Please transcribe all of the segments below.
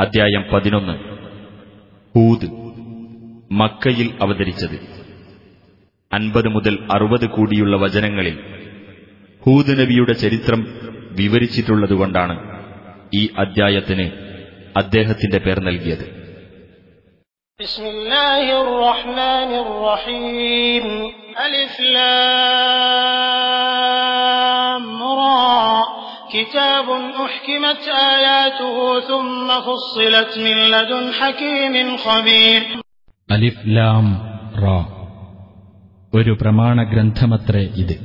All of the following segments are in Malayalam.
അദ്ധ്യായം പതിനൊന്ന്. ഹൂദ് മക്കയിൽ അവതരിച്ചത്. അൻപത് മുതൽ അറുപത് കൂടിയുള്ള വചനങ്ങളിൽ ഹൂദ് നബിയുടെ ചരിത്രം വിവരിച്ചിട്ടുള്ളതുകൊണ്ടാണ് ഈ അദ്ധ്യായത്തിന് അദ്ദേഹത്തിന്റെ പേർ നൽകിയത്. ബിസ്മില്ലാഹിർ റഹ്മാനിർ റഹീം. അലിഫ് ലാം. كتاب أحكمت آياته ثم فصلت من لدن حكيم خبير അലിഫ് ലാം റാ ഒരു പ്രമാണഗ്രന്ഥമത്രേ ഇത്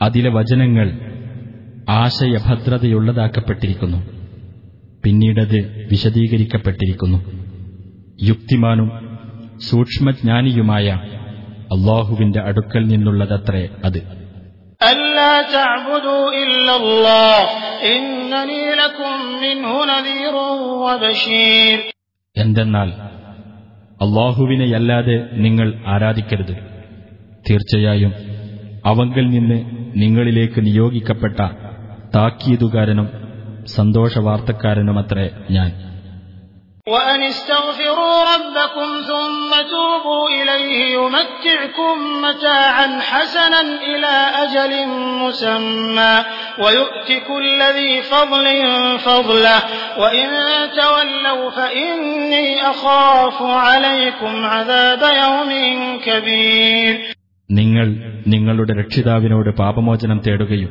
അതിലെ വചനങ്ങൾ ആശയഭദ്രതയുള്ളതാക്കപ്പെട്ടിരിക്കുന്നു പിന്നീടത് വിശദീകരിക്കപ്പെട്ടിരിക്കുന്നു യുക്തിമാനും സൂക്ഷ്മജ്ഞാനിയുമായ അള്ളാഹുവിന്റെ അടുക്കൽ നിന്നുള്ളതത്രേ അത് ألا تعبدوا إلا الله إنني لكم منه نذير وبشير എന്തെന്നാൽ അള്ളാഹുവിനെയല്ലാതെ നിങ്ങൾ ആരാധിക്കരുത് തീർച്ചയായും അവങ്കിൽ നിന്ന് നിങ്ങളിലേക്ക് നിയോഗിക്കപ്പെട്ട താക്കീതുകാരനും സന്തോഷവാർത്തക്കാരനുമത്രേ ഞാൻ وأن استغفروا ربكم ثم توبوا إليه يمتعكم متاعا حسنا إلى أجل مسمى ويؤت كل ذي فضل فضله وإن تولوا فإني أخاف عليكم عذاب يوم كبير നിങ്ങൾ നിങ്ങളുടെ രക്ഷിതാവിനോട് പാപമോചനം തേടുകയും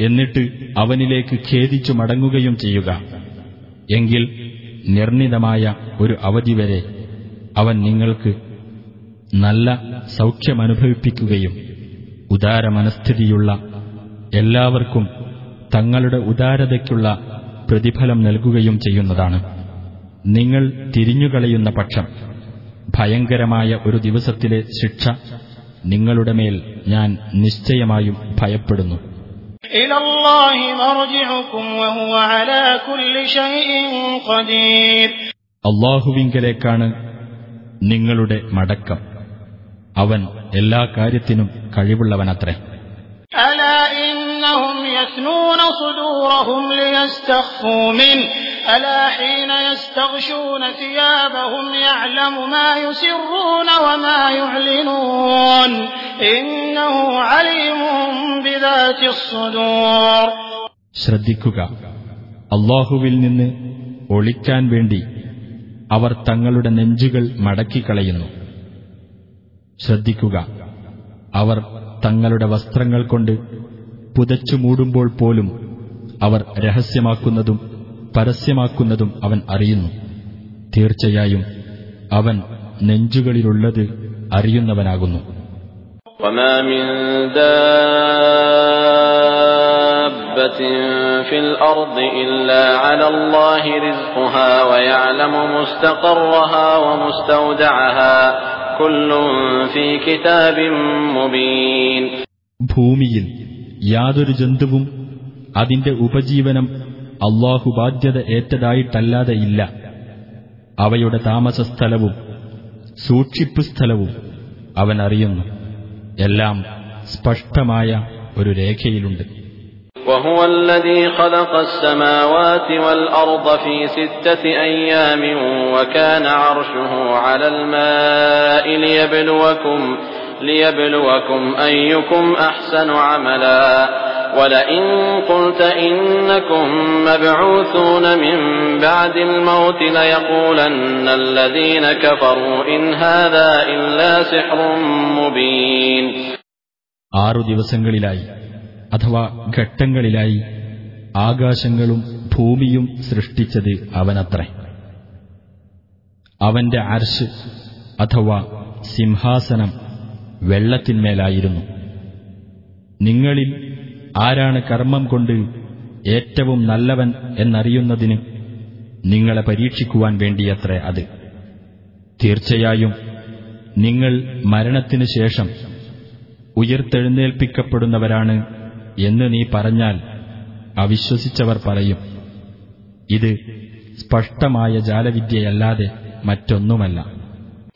എന്നിട്ട് അവനിലേക്ക് ഖേദിച്ചു മടങ്ങുകയും ചെയ്യുക എങ്കിൽ നിർണിതമായ ഒരു അവധി വരെ അവൻ നിങ്ങൾക്ക് നല്ല സൗഖ്യമനുഭവിപ്പിക്കുകയും ഉദാരമനസ്ഥിതിയുള്ള എല്ലാവർക്കും തങ്ങളുടെ ഉദാരതയ്ക്കുള്ള പ്രതിഫലം നൽകുകയും ചെയ്യുന്നതാണ്. നിങ്ങൾ തിരിഞ്ഞുകളയുന്ന പക്ഷം ഭയങ്കരമായ ഒരു ദിവസത്തിലെ ശിക്ഷ നിങ്ങളുടെ മേൽ ഞാൻ നിശ്ചയമായും ഭയപ്പെടുന്നു. إلى الله مرجعكم وهو على كل شيء قدير അള്ളാഹുവിങ്കലേക്കാണ് നിങ്ങളുടെ മടക്കം അവൻ എല്ലാ കാര്യത്തിനും കഴിവുള്ളവനത്രേ ألا إنهم يثنون صدورهم ليستخفوا منه ألا حين يستغشون ثيابهم يعلم ما يسرون وما يعلنون إنه عليم بذات الصدور ശ്രദ്ധിക്കുക അള്ളാഹുവിൽ നിന്ന് ഒളിക്കാൻ വേണ്ടി അവർ തങ്ങളുടെ നെഞ്ചുകൾ മടക്കിക്കളയുന്നു ശ്രദ്ധിക്കുക അവർ തങ്ങളുടെ വസ്ത്രങ്ങൾ കൊണ്ട് പുതച്ചു മൂടുമ്പോൾ പോലും അവർ രഹസ്യമാക്കുന്നതും പരസ്യമാക്കുന്നതും അവൻ അറിയുന്നു തീർച്ചയായും അവൻ നെഞ്ചുകളിലുള്ളത് അറിയുന്നവനാകുന്നു وما من دابة في الأرض إلا على الله رزقها ويعلم مستقرها ومستودعها كل في كتاب مبين ഭൂമിയിൽ യാതൊരു ജന്തുവും അതിന്റെ ഉപജീവനം അള്ളാഹു ബാധ്യത ഏറ്റതായിട്ടല്ലാതെ ഇല്ല അവയുടെ താമസസ്ഥലവും സൂക്ഷിപ്പ് സ്ഥലവും അവൻ അറിയുന്നു എല്ലാം സ്പഷ്ടമായ ഒരു രേഖയിലുണ്ട് وهو الذي خلق السماوات والأرض في ستة أيام وكان عرشه على الماء ليبلوكم ليبلوكم أيكم أحسن عملا ولئن قلت إنكم مبعوثون من بعد الموت ليقولن الذين كفروا إن هذا إلا سحر مبين ആറു ദിവസങ്ങളിലായി അഥവാ ഘട്ടങ്ങളിലായി ആകാശങ്ങളും ഭൂമിയും സൃഷ്ടിച്ചത് അവനത്രേ അവന്റെ അർശ് അഥവാ സിംഹാസനം വെള്ളത്തിന്മേലായിരുന്നു നിങ്ങളിൽ ആരാണ് കർമ്മം കൊണ്ട് ഏറ്റവും നല്ലവൻ എന്നറിയുന്നതിന് നിങ്ങളെ പരീക്ഷിക്കുവാൻ വേണ്ടിയത്രേ അത്. തീർച്ചയായും നിങ്ങൾ മരണത്തിനു ശേഷം ഉയർത്തെഴുന്നേൽപ്പിക്കപ്പെടുന്നവരാണ് എന്ന് നീ പറഞ്ഞാൽ അവിശ്വസിച്ചവർ പറയും. ഇത് സ്പഷ്ടമായ ജാലവിദ്യയല്ലാതെ മറ്റൊന്നുമല്ല.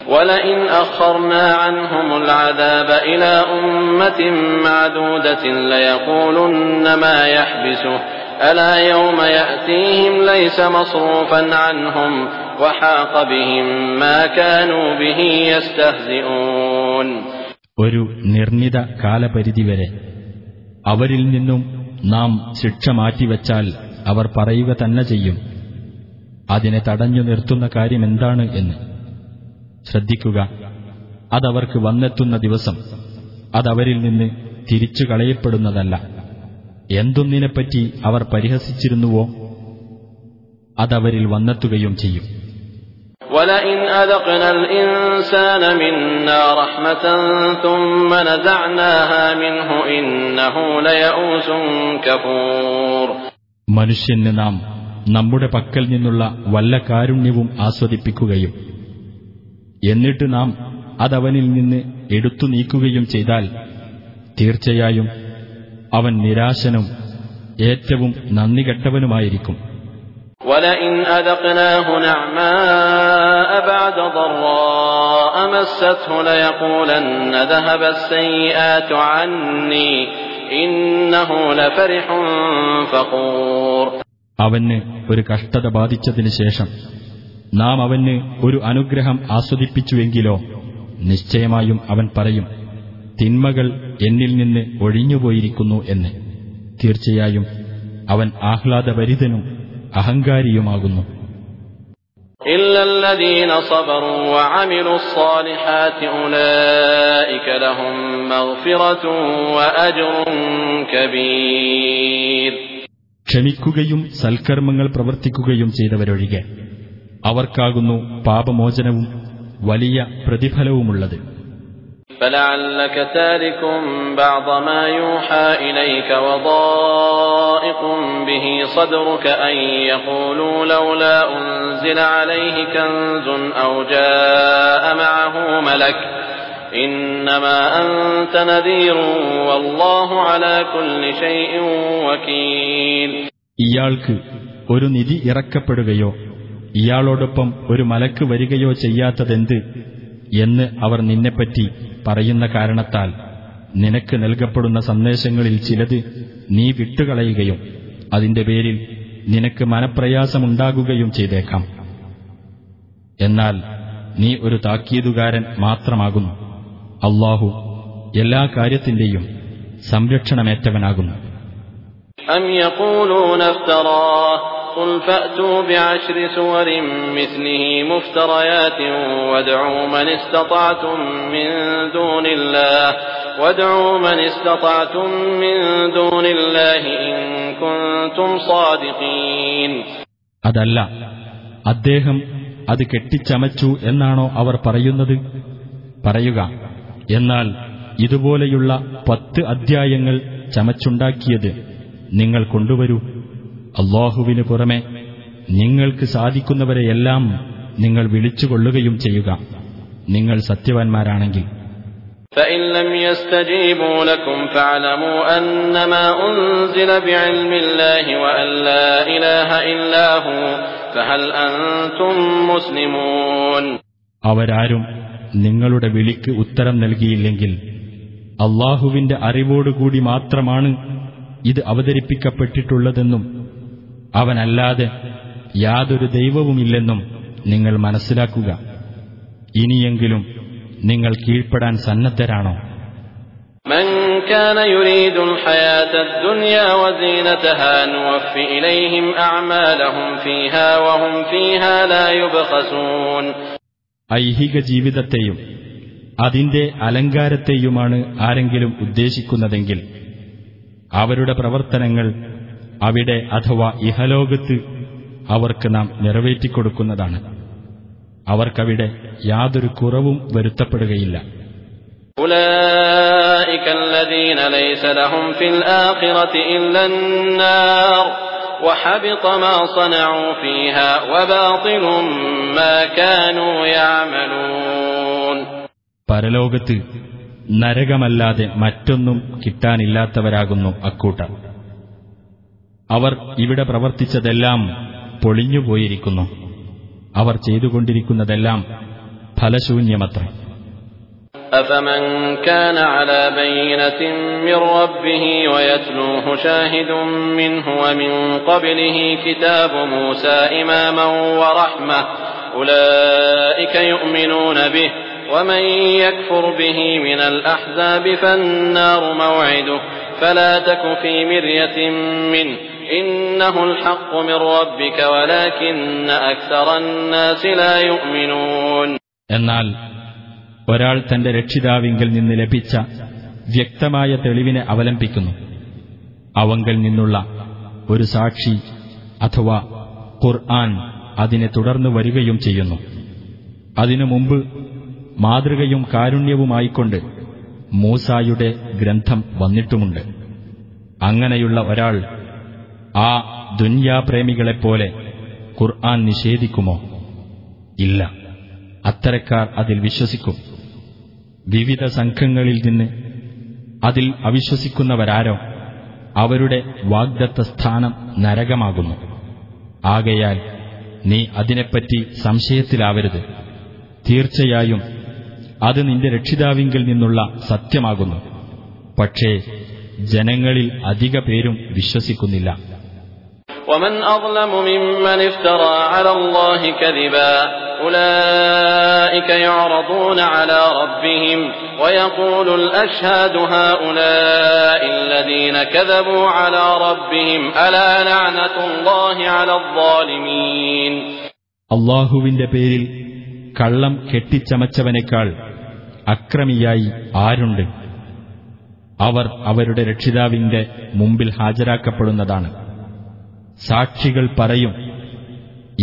ولئن أخرنا عنهم العذاب إلى أمة معدودة ليقولن ما يحبسه ألا يوم يأتيهم ليس مصروفا عنهم وحاق بهم ما كانوا به يستهزئون ഒരു നിർണിത കാലപരിധി വരെ അവരിൽ നിന്നും നാം ശിക്ഷ മാറ്റിവെച്ചാൽ അവർ പറയുക തന്നെ ചെയ്യും അതിനെ തടഞ്ഞു നിർത്തുന്ന കാര്യമെന്താണ് എന്ന് ശ്രദ്ധിക്കുക അതവർക്ക് വന്നെത്തുന്ന ദിവസം അതവരിൽ നിന്ന് തിരിച്ചു കളയപ്പെടുന്നതല്ല എന്തൊന്നിനെപ്പറ്റി അവർ പരിഹസിച്ചിരുന്നുവോ അതവരിൽ വന്നെത്തുകയും ചെയ്യും ولئن أذقنا الإنسان منا رحمة ثم نزعناها منه إنه ليئوس كفور മനുഷ്യന് നാം നമ്മുടെ പക്കൽ നിന്നുള്ള വല്ല കാരുണ്യവും ആസ്വദിപ്പിക്കുകയും എന്നിട്ട് നാം അതവനിൽ നിന്ന് എടുത്തു നീക്കുകയും ചെയ്താൽ തീർച്ചയായും അവൻ നിരാശനും ഏറ്റവും നന്ദികെട്ടവനുമായിരിക്കും ولئن أذقناه نعماء بعد ضراء مسته ليقولن ذهب السيئات عني إنه لفرح فخور അവന് ഒരു കഷ്ടത ബാധിച്ചതിനു ശേഷം നാം അവന് ഒരു അനുഗ്രഹം ആസ്വദിപ്പിച്ചുവെങ്കിലോ നിശ്ചയമായും അവൻ പറയും തിന്മകൾ എന്നിൽ നിന്ന് ഒഴിഞ്ഞുപോയിരിക്കുന്നു എന്ന്. തീർച്ചയായും അവൻ ആഹ്ലാദഭരിതനും അഹങ്കാരിയുമാകുന്നു. ക്ഷമിക്കുകയും സൽക്കർമ്മങ്ങൾ പ്രവർത്തിക്കുകയും ചെയ്തവരൊഴികെ. അവർക്കാകുന്നു പാപമോചനവും വലിയ പ്രതിഫലവുമുള്ളത് فلعلك تارك بعض ما يوحى إليك وضائق به صدرك أن يقولوا لولا أنزل عليه كنز أو جاء معه ملك إنما أنت نذير والله على كل شيء وكيل ഇയാൾക്ക് ഒരു നിധി ഇറക്കപ്പെടുകയോ ഇയാളോടൊപ്പം ഒരു മലക്ക് വരികയോ ചെയ്യാത്തതെന്ത് എന്ന് അവർ നിന്നെപ്പറ്റി പറയുന്ന കാരണത്താൽ നിനക്ക് നൽകപ്പെടുന്ന സന്ദേശങ്ങളിൽ ചിലത് നീ വിട്ടുകളയുകയും അതിന്റെ പേരിൽ നിനക്ക് മനപ്രയാസമുണ്ടാകുകയും ചെയ്തേക്കാം. എന്നാൽ നീ ഒരു താക്കീതുകാരൻ മാത്രമാകുന്നു. അള്ളാഹു എല്ലാ കാര്യത്തിന്റെയും സംരക്ഷണമേറ്റവനാകുന്നു. أم يقولون افتراه قل فأتوا بعشر سور مثله مفتريات وادعوا من استطعتم من دون الله وادعوا من استطعتم من دون الله إن كنتم صادقين അതല്ല അദ്ദേഹം അത് കെട്ടിച്ചമച്ചു എന്നാണോ അവർ പറയുന്നത് പറയുക എന്നാൽ ഇതുപോലെയുള്ള പത്ത് അധ്യായങ്ങൾ ചമച്ചുണ്ടാക്കിയത് നിങ്ങൾ കൊണ്ടുവരൂ അള്ളാഹുവിനു പുറമെ നിങ്ങൾക്ക് സാധിക്കുന്നവരെയെല്ലാം നിങ്ങൾ വിളിച്ചുകൊള്ളുകയും ചെയ്യുക. നിങ്ങൾ സത്യവാൻമാരാണെങ്കിൽ. അവരാരും നിങ്ങളുടെ വിളിക്ക് ഉത്തരം നൽകിയില്ലെങ്കിൽ അള്ളാഹുവിന്റെ അറിവോടുകൂടി മാത്രമാണ് ഇത് അവതരിപ്പിക്കപ്പെട്ടിട്ടുള്ളതെന്നും അവനല്ലാതെ യാതൊരു ദൈവവുമില്ലെന്നും നിങ്ങൾ മനസ്സിലാക്കുക ഇനിയെങ്കിലും നിങ്ങൾ കീഴ്പ്പെടാൻ സന്നദ്ധരാണോ من كان يريد الحياة الدنيا وزينتها نوف إليهم أعمالهم فيها وهم فيها لا يبخسون ഐഹിക ജീവിതത്തെയും അതിന്റെ അലങ്കാരത്തെയുമാണ് ആരെങ്കിലും ഉദ്ദേശിക്കുന്നതെങ്കിൽ അവരുടെ പ്രവർത്തനങ്ങൾ അവിടെ അഥവാ ഇഹലോകത്ത് അവർക്ക് നാം നിറവേറ്റിക്കൊടുക്കുന്നതാണ് അവർക്കവിടെ യാതൊരു കുറവും വരുത്തപ്പെടുകയില്ല أولئك الذين ليس لهم في الآخرة إلا النار وحبط ما صنعوا فيها وباطل ما كانوا يعملون പരലോകത്ത് നരകമല്ലാതെ മറ്റൊന്നും കിട്ടാനില്ലാത്തവരാകുന്നു അക്കൂട്ടർ അവർ ഇവിടെ പ്രവർത്തിച്ചതെല്ലാം പൊളിഞ്ഞുപോയിരിക്കുന്നു അവർ ചെയ്തുകൊണ്ടിരിക്കുന്നതെല്ലാം ഫലശൂന്യമത്രേ أفمن كان على بينة من ربه ويتلوه شاهد منه ومن قبله كتاب موسى إماما ورحمة أولئك يؤمنون به ومن يكفر به من الأحزاب فالنار موعده فلا تك في مرية منه إنه الحق من ربك ولكن أكثر الناس لا يؤمنون എന്നാൽ ഒരാൾ തന്റെ രക്ഷിതാവിങ്കിൽ നിന്ന് ലഭിച്ച വ്യക്തമായ തെളിവിനെ അവലംബിക്കുന്നു അവങ്കിൽ നിന്നുള്ള ഒരു സാക്ഷി അഥവാ ഖുർആൻ അതിനെ തുടർന്നു വരികയും ചെയ്യുന്നു അതിനു മുമ്പ് മാതൃകയും കാരുണ്യവുമായിക്കൊണ്ട് മൂസായുടെ ഗ്രന്ഥം വന്നിട്ടുമുണ്ട് അങ്ങനെയുള്ള ഒരാൾ ആ ദുന്യാപ്രേമികളെപ്പോലെ ഖുർആൻ നിഷേധിക്കുമോ? ഇല്ല. അത്തരക്കാർ അതിൽ വിശ്വസിക്കും. വിവിധ സംഘങ്ങളിൽ നിന്ന് അതിൽ അവിശ്വസിക്കുന്നവരാരോ അവരുടെ വാഗ്ദത്ത സ്ഥാനം നരകമാകുന്നു. ആകയാൽ നീ അതിനെപ്പറ്റി സംശയത്തിലാവരുത്. തീർച്ചയായും അത് നിന്റെ രക്ഷിതാവിങ്കിൽ നിന്നുള്ള സത്യമാകുന്നു. പക്ഷേ ജനങ്ങളിൽ അധിക പേരും വിശ്വസിക്കുന്നില്ല. ومن أظلم ممن افترى على الله كذبا أولئك يعرضون على ربهم ويقول الأشهاد هؤلاء الذين كذبوا على ربهم ألا لعنة الله على الظالمين അള്ളാഹുവിന്റെ പേരിൽ കള്ളം കെട്ടിച്ചമച്ചവനേക്കാൾ അക്രമിയായി ആരുണ്ട് അവർ അവരുടെ രക്ഷിതാവിന്റെ മുമ്പിൽ ഹാജരാക്കപ്പെടുന്നതാണ് സാക്ഷികൾ പറയും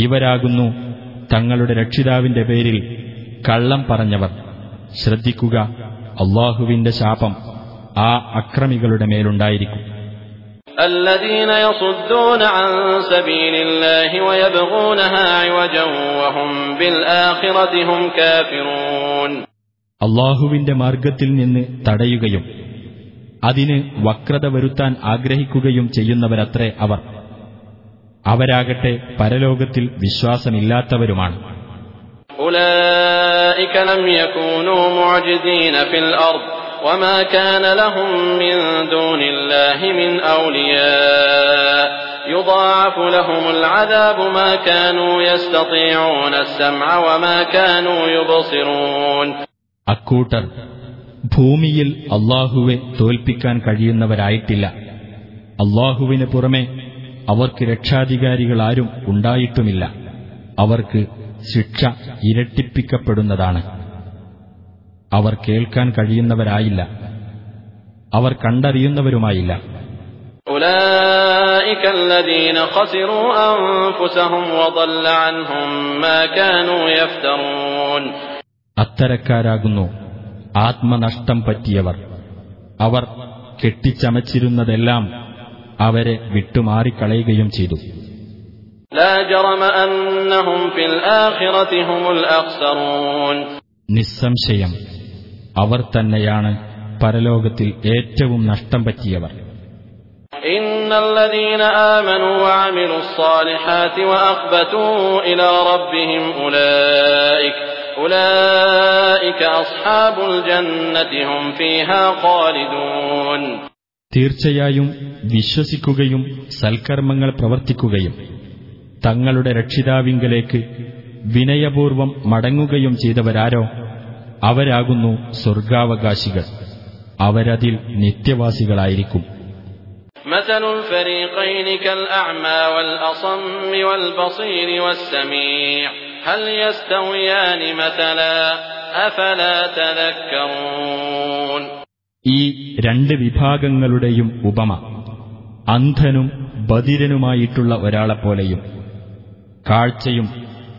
ഇവരാകുന്നു തങ്ങളുടെ രക്ഷിതാവിന്റെ പേരിൽ കള്ളം പറഞ്ഞവർ ശ്രദ്ധിക്കുക അള്ളാഹുവിന്റെ ശാപം ആ അക്രമികളുടെ മേലുണ്ടായിരിക്കും الذين يصدون عن سبيل الله ويبغونها عوجا وهم بالآخرة هم كافرون അള്ളാഹുവിന്റെ മാർഗത്തിൽ നിന്ന് തടയുകയും അതിന് വക്രത വരുത്താൻ ആഗ്രഹിക്കുകയും ചെയ്യുന്നവരത്രേ അവർ അവരാകട്ടെ പരലോകത്തിൽ വിശ്വാസമില്ലാത്തവരുമാണ് أولئك لم يكونوا معجزين في الأرض وما كان لهم من دون الله من أولياء يضاعف لهم العذاب ما كانوا يستطيعون السمع وما كانوا يبصرون അക്കൂട്ടർ ഭൂമിയിൽ അള്ളാഹുവെ തോൽപ്പിക്കാൻ കഴിയുന്നവരായിട്ടില്ല അള്ളാഹുവിന് പുറമെ അവർക്ക് രക്ഷാധികാരികളാരും ഉണ്ടായിട്ടുമില്ല. അവർക്ക് ശിക്ഷ ഇരട്ടിപ്പിക്കപ്പെടുന്നതാണ്. അവർ കേൾക്കാൻ കഴിയുന്നവരായില്ല. അവർ കണ്ടറിയുന്നവരുമായില്ല. അത്തരക്കാരാകുന്നു ആത്മനഷ്ടം പറ്റിയവർ. അവർ കെട്ടിച്ചമച്ചിരുന്നതെല്ലാം അവരെ വിട്ടുമാറിക്കളയുകയും ചെയ്തു നിസ്സംശയം അവർ തന്നെയാണ് പരലോകത്തിൽ ഏറ്റവും നഷ്ടം പറ്റിയവർ إن الذين آمنوا وعملوا الصالحات وأخبتوا إلى ربهم أولئك أولئك أصحاب الجنة هم فيها خالدون തീർച്ചയായും വിശ്വസിക്കുകയും സൽക്കർമ്മങ്ങൾ പ്രവർത്തിക്കുകയും തങ്ങളുടെ രക്ഷിതാവിങ്കലേക്ക് വിനയപൂർവം മടങ്ങുകയും ചെയ്തവരാരോ അവരാകുന്നു സ്വർഗാവകാശികൾ അവരതിൽ നിത്യവാസികളായിരിക്കും مثل الفريقين كالأعمى والأصم والبصير والسميع هل يستويان مثلا أفلا تذكرون ഈ രണ്ട് വിഭാഗങ്ങളുടെയും ഉപമ അന്ധനും ബധിരനുമായിട്ടുള്ള ഒരാളെപ്പോലെയും കാഴ്ചയും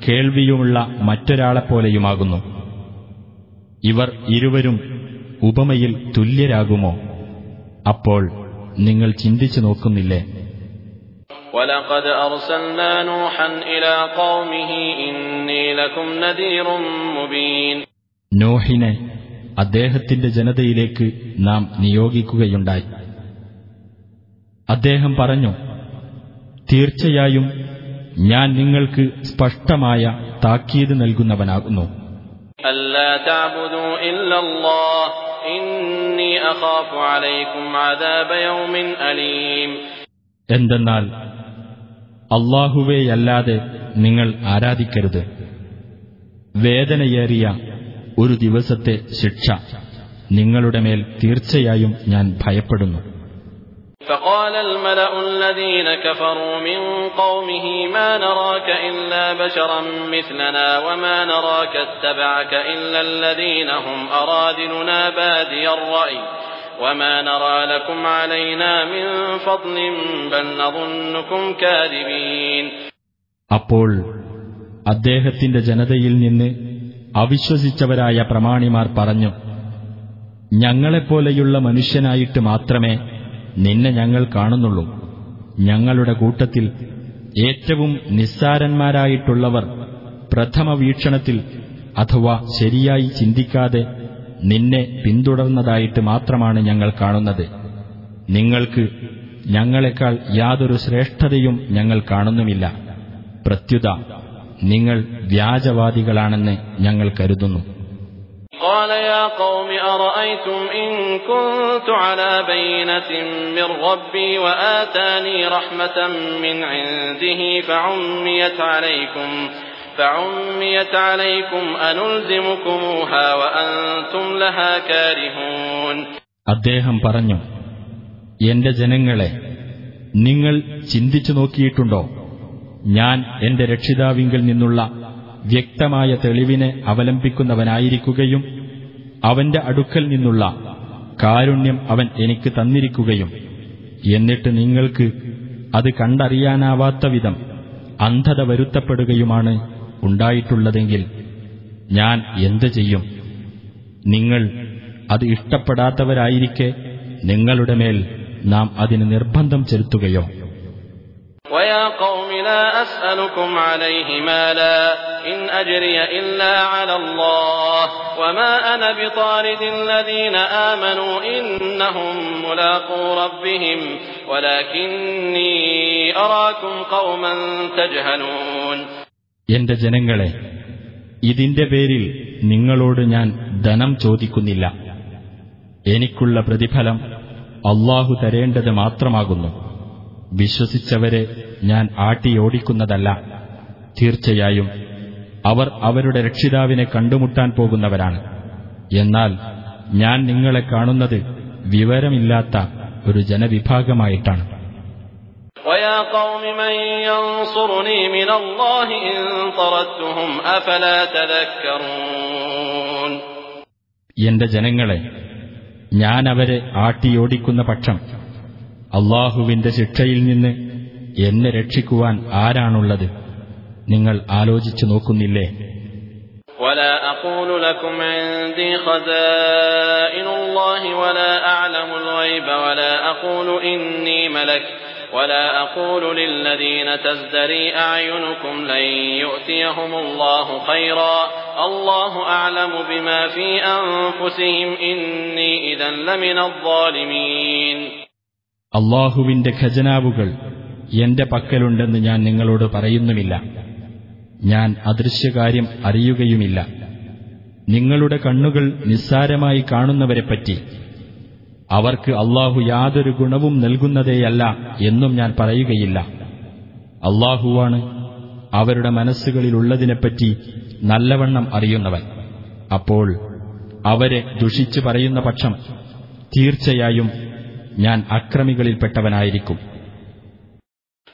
കേൾവിയുമുള്ള മറ്റൊരാളെപ്പോലെയുമാകുന്നു ഇവർ ഇരുവരും ഉപമയിൽ തുല്യരാകുമോ അപ്പോൾ നിങ്ങൾ ചിന്തിച്ചു നോക്കുന്നില്ലേ ولقد أرسلنا نوحا إلى قومه إني لكم نذير مبين നോഹിനെ അദ്ദേഹത്തിന്റെ ജനതയിലേക്ക് നാം നിയോഗിക്കുകയുണ്ടായി. അദ്ദേഹം പറഞ്ഞു തീർച്ചയായും ഞാൻ നിങ്ങൾക്ക് സ്പഷ്ടമായ താക്കീത് നൽകുന്നവനാകുന്നു. എന്തെന്നാൽ അല്ലാഹുവേയല്ലാതെ നിങ്ങൾ ആരാധിക്കരുത്. വേദനയേറിയ ഒരു ദിവസത്തെ ശിക്ഷ നിങ്ങളുടെ മേൽ തീർച്ചയായും ഞാൻ ഭയപ്പെടുന്നു فقال الملأ الذين كفروا من قومه ما نراك إلا بشرا مثلنا وما نراك اتبعك إلا الذين هم أرادلنا بادي الرأي وما نرى لكم علينا من فضل بل نظنكم كاذبين അപ്പോൾ അദ്ദേഹത്തിന്റെ ജനതയിൽ നിന്ന് അവിശ്വസിച്ചവരായ പ്രമാണിമാർ പറഞ്ഞു ഞങ്ങളെപ്പോലെയുള്ള മനുഷ്യനായിട്ട് മാത്രമേ നിന്നെ ഞങ്ങൾ കാണുന്നുള്ളൂ. ഞങ്ങളുടെ കൂട്ടത്തിൽ ഏറ്റവും നിസ്സാരന്മാരായിട്ടുള്ളവർ പ്രഥമ വീക്ഷണത്തിൽ അഥവാ ശരിയായി ചിന്തിക്കാതെ നിന്നെ പിന്തുടർന്നതായിട്ട് മാത്രമാണ് ഞങ്ങൾ കാണുന്നത്. നിങ്ങൾക്ക് ഞങ്ങളെക്കാൾ യാതൊരു ശ്രേഷ്ഠതയും ഞങ്ങൾ കാണുന്നുമില്ല. പ്രത്യുത നിങ്ങൾ വ്യാജവാദികളാണെന്ന് ഞങ്ങൾ കരുതുന്നു قال يا قوم أرأيتم إن كنت على بينة من ربي وآتاني رحمة من عنده فعميت عليكم فعميت عليكم أنلزمكموها وأنتم لها كارهون അദ്ദേഹം പറഞ്ഞു എന്റെ ജനങ്ങളെ നിങ്ങൾ ചിന്തിച്ചു നോക്കിയിട്ടുണ്ടോ ഞാൻ എന്റെ രക്ഷിതാവിങ്കിൽ നിന്നുള്ള വ്യക്തമായ തെളിവിനെ അവലംബിക്കുന്നവനായിരിക്കുകയും അവന്റെ അടുക്കൽ നിന്നുള്ള കാരുണ്യം അവൻ എനിക്ക് തന്നിരിക്കുകയും. എന്നിട്ട് നിങ്ങൾക്ക് അത് കണ്ടറിയാനാവാത്ത വിധം അന്ധത വരുത്തപ്പെടുകയുമാണ് ഉണ്ടായിട്ടുള്ളതെങ്കിൽ ഞാൻ എന്തു ചെയ്യും? നിങ്ങൾ അത് ഇഷ്ടപ്പെടാത്തവരായിരിക്കെ നിങ്ങളുടെ മേൽ നാം അതിന് നിർബന്ധം ചെലുത്തുകയോ? ويا قوم لا أسألكم عليه مالا إن أجري إلا على الله وما أنا بطارد الذين آمنوا إنهم ملاقو ربهم ولكني أراكم قوما تجهلون എന്റെ ജനങ്ങളെ ഇതിന്റെ പേരിൽ നിങ്ങളോട് ഞാൻ ധനം ചോദിക്കുന്നില്ല എനിക്കുള്ള പ്രതിഫലം അള്ളാഹു തരേണ്ടത് മാത്രമാകുന്നു വിശ്വസിച്ചവരെ ഞാൻ ആട്ടിയോടിക്കുന്നതല്ല. തീർച്ചയായും അവർ അവരുടെ രക്ഷിതാവിനെ കണ്ടുമുട്ടാൻ പോകുന്നവരാണ്. എന്നാൽ ഞാൻ നിങ്ങളെ കാണുന്നത് വിവരമില്ലാത്ത ഒരു ജനവിഭാഗമായിട്ടാണ്. എന്റെ ജനങ്ങളെ ഞാൻ അവരെ ആട്ടിയോടിക്കുന്ന പക്ഷം അള്ളാഹുവിന്റെ ശിക്ഷയിൽ നിന്ന് എന്നെ രക്ഷിക്കുവാൻ ആരാണുള്ളത് നിങ്ങൾ ആലോചിച്ചു നോക്കുന്നില്ലേ ولا أقول لكم عندي خزائن الله ولا أعلم الغيب ولا أقول إني ملك ولا أقول للذين تزدري أعينكم لن يؤتيهم الله خيرا الله أعلم بما في أنفسهم إني إذا لمن الظالمين അള്ളാഹുവിന്റെ ഖജനാവുകൾ എന്റെ പക്കലുണ്ടെന്ന് ഞാൻ നിങ്ങളോട് പറയുന്നുമില്ല. ഞാൻ അദൃശ്യകാര്യം അറിയുകയുമില്ല. നിങ്ങളുടെ കണ്ണുകൾ നിസ്സാരമായി കാണുന്നവരെപ്പറ്റി അവർക്ക് അള്ളാഹു യാതൊരു ഗുണവും നൽകുന്നതേയല്ല എന്നും ഞാൻ പറയുകയില്ല. അള്ളാഹുവാണ് അവരുടെ മനസ്സുകളിലുള്ളതിനെപ്പറ്റി നല്ലവണ്ണം അറിയുന്നവൻ. അപ്പോൾ അവരെ ദുഷിച്ചു പറയുന്ന പക്ഷം തീർച്ചയായും ഞാൻ അക്രമികളിൽപ്പെട്ടവനായിരിക്കും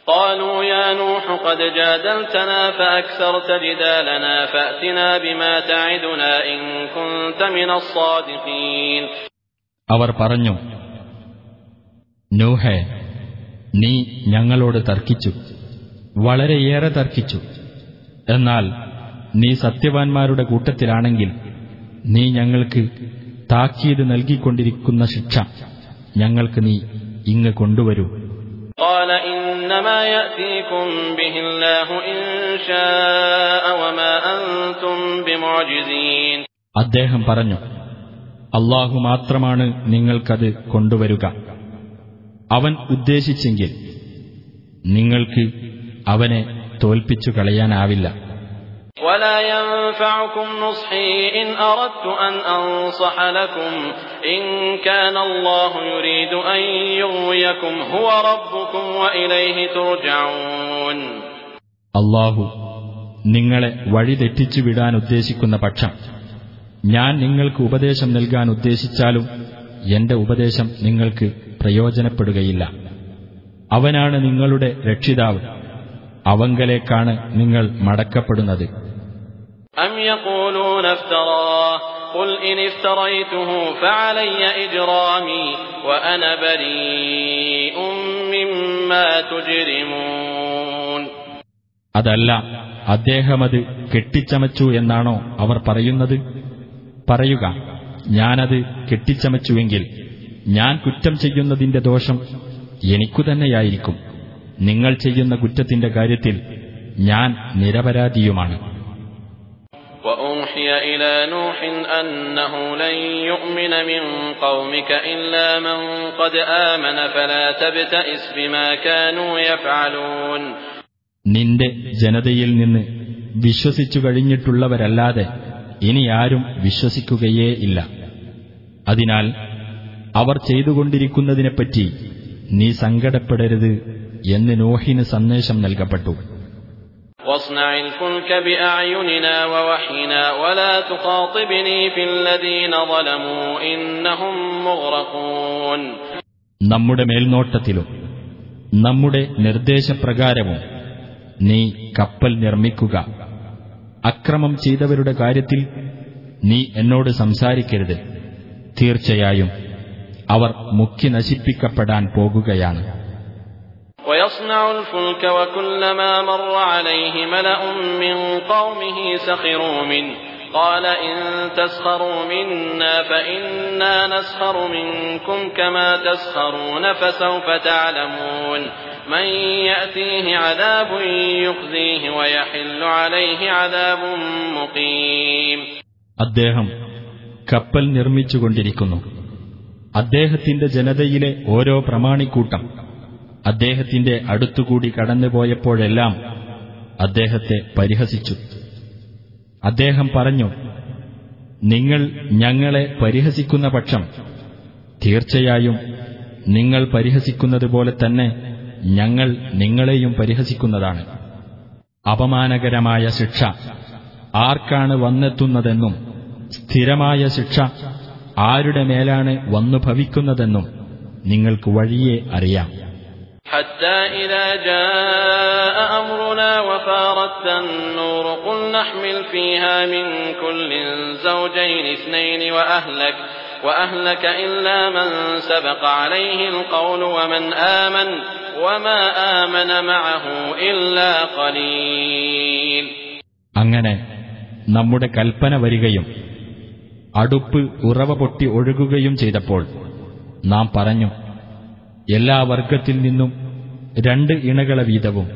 قالوا يا نوح قد جادلتنا فأكثرت جدالنا فأتنا بما تعدنا إن كنت من الصادقين അവർ പറഞ്ഞു നൂഹെ നീ ഞങ്ങളോട് തർക്കിച്ചു വളരെയേറെ തർക്കിച്ചു എന്നാൽ നീ സത്യവാൻമാരുടെ കൂട്ടത്തിലാണെങ്കിൽ നീ ഞങ്ങൾക്ക് താക്കീത് നൽകിക്കൊണ്ടിരിക്കുന്ന ശിക്ഷ ഞങ്ങൾക്ക് നീ ഇങ്ങ് കൊണ്ടുവരൂ قال إنما يأتيكم به الله إن شاء وما أنتم بمعجزين അദ്ദേഹം പറഞ്ഞു അള്ളാഹു മാത്രമാണ് നിങ്ങൾക്കത് കൊണ്ടുവരുക അവൻ ഉദ്ദേശിച്ചെങ്കിൽ നിങ്ങൾക്ക് അവനെ തോൽപ്പിച്ചു കളയാനാവില്ല ولا ينفعكم نصحي إن أردت أن أنصح لكم إن كان الله يريد أن يغويكم هو ربكم وإليه ترجعون അള്ളാഹു നിങ്ങളെ വഴിതെറ്റിച്ചു വിടാൻ ഉദ്ദേശിക്കുന്ന പക്ഷം ഞാൻ നിങ്ങൾക്ക് ഉപദേശം നൽകാൻ ഉദ്ദേശിച്ചാലും എന്റെ ഉപദേശം നിങ്ങൾക്ക് പ്രയോജനപ്പെടുകയില്ല അവനാണ് നിങ്ങളുടെ രക്ഷിതാവ് അവങ്കലേക്കാണ് നിങ്ങൾ മടക്കപ്പെടുന്നത് أم يقولون افتراه قل إن افتريته فعلي إجرامي وأنا بريء مما تجرمون അതല്ല അദ്ദേഹമത് കെട്ടിച്ചമച്ചു എന്നാണോ അവർ പറയുന്നത് പറയുക ഞാനത് കെട്ടിച്ചമച്ചുവെങ്കിൽ ഞാൻ കുറ്റം ചെയ്യുന്നതിന്റെ ദോഷം എനിക്കു തന്നെയായിരിക്കും നിങ്ങൾ ചെയ്യുന്ന കുറ്റത്തിന്റെ കാര്യത്തിൽ ഞാൻ നിരപരാധിയുമാണ് وأوحي إلى نوح أنه لن يؤمن من قومك إلا من قد آمن فلا تبتئس بما كانوا يفعلون നിന്റെ ജനതയിൽ നിന്ന് വിശ്വസിച്ചു കഴിഞ്ഞിട്ടുള്ളവരല്ലാതെ ഇനി ആരും വിശ്വസിക്കുകയേ ഇല്ല അതിനാൽ അവർ ചെയ്തുകൊണ്ടിരിക്കുന്നതിനെപ്പറ്റി നീ സങ്കടപ്പെടരുത് എന്ന് നോഹിന് സന്ദേശം നൽകപ്പെട്ടു واصنع الفلك بأعيننا ووحينا ولا تخاطبني في الذين ظلموا إنهم مغرقون നമ്മുടെ മേൽനോട്ടത്തിലും നമ്മുടെ നിർദ്ദേശപ്രകാരവും നീ കപ്പൽ നിർമ്മിക്കുക അക്രമം ചെയ്തവരുടെ കാര്യത്തിൽ നീ എന്നോട് സംസാരിക്കരുത് തീർച്ചയായും അവർ മുഖ്യ നശിപ്പിക്കപ്പെടാൻ പോകുകയാണ് ويصنع الفلك وكلما مر عليه ملأ من قومه سخروا منه قال إن تسخروا منا فإنا نسخر منكم كما تسخرون فسوف تعلمون من يأتيه عذاب يخزيه ويحل عليه عذاب مقيم അദ്ദേഹം കപ്പൽ നിർമ്മിച്ചുകൊണ്ടിരിക്കുന്നു അദ്ദേഹത്തിന്റെ ജനതയിലെ ഓരോ പ്രമാണിക്കൂട്ടം അദ്ദേഹത്തിന്റെ അടുത്തുകൂടി കടന്നുപോയപ്പോഴെല്ലാം അദ്ദേഹത്തെ പരിഹസിച്ചു. അദ്ദേഹം പറഞ്ഞു നിങ്ങൾ ഞങ്ങളെ പരിഹസിക്കുന്ന പക്ഷം തീർച്ചയായും നിങ്ങൾ പരിഹസിക്കുന്നതുപോലെ തന്നെ ഞങ്ങൾ നിങ്ങളെയും പരിഹസിക്കുന്നതാണ്. അപമാനകരമായ ശിക്ഷ ആർക്കാണ് വന്നെത്തുന്നതെന്നും സ്ഥിരമായ ശിക്ഷ ആരുടെ മേലാണ് വന്നു ഭവിക്കുന്നതെന്നും നിങ്ങൾക്ക് വഴിയെ അറിയാം. حتى إذا جاء أمرنا وفارت النور قل نحمل فيها من كل زوجين اثنين وأهلك وأهلك إلا من سبق عليه القول ومن آمن وما آمن معه إلا قليل അങ്ങനെ നമ്മുടെ കൽപ്പന വരികയും അടുപ്പ് ഉറവ പൊട്ടി ഒഴുകുകയും ചെയ്തപ്പോൾ നാം പറഞ്ഞു എല്ലാ വർഗത്തിൽ നിന്നും രണ്ട് ഇണകളെ വീതവും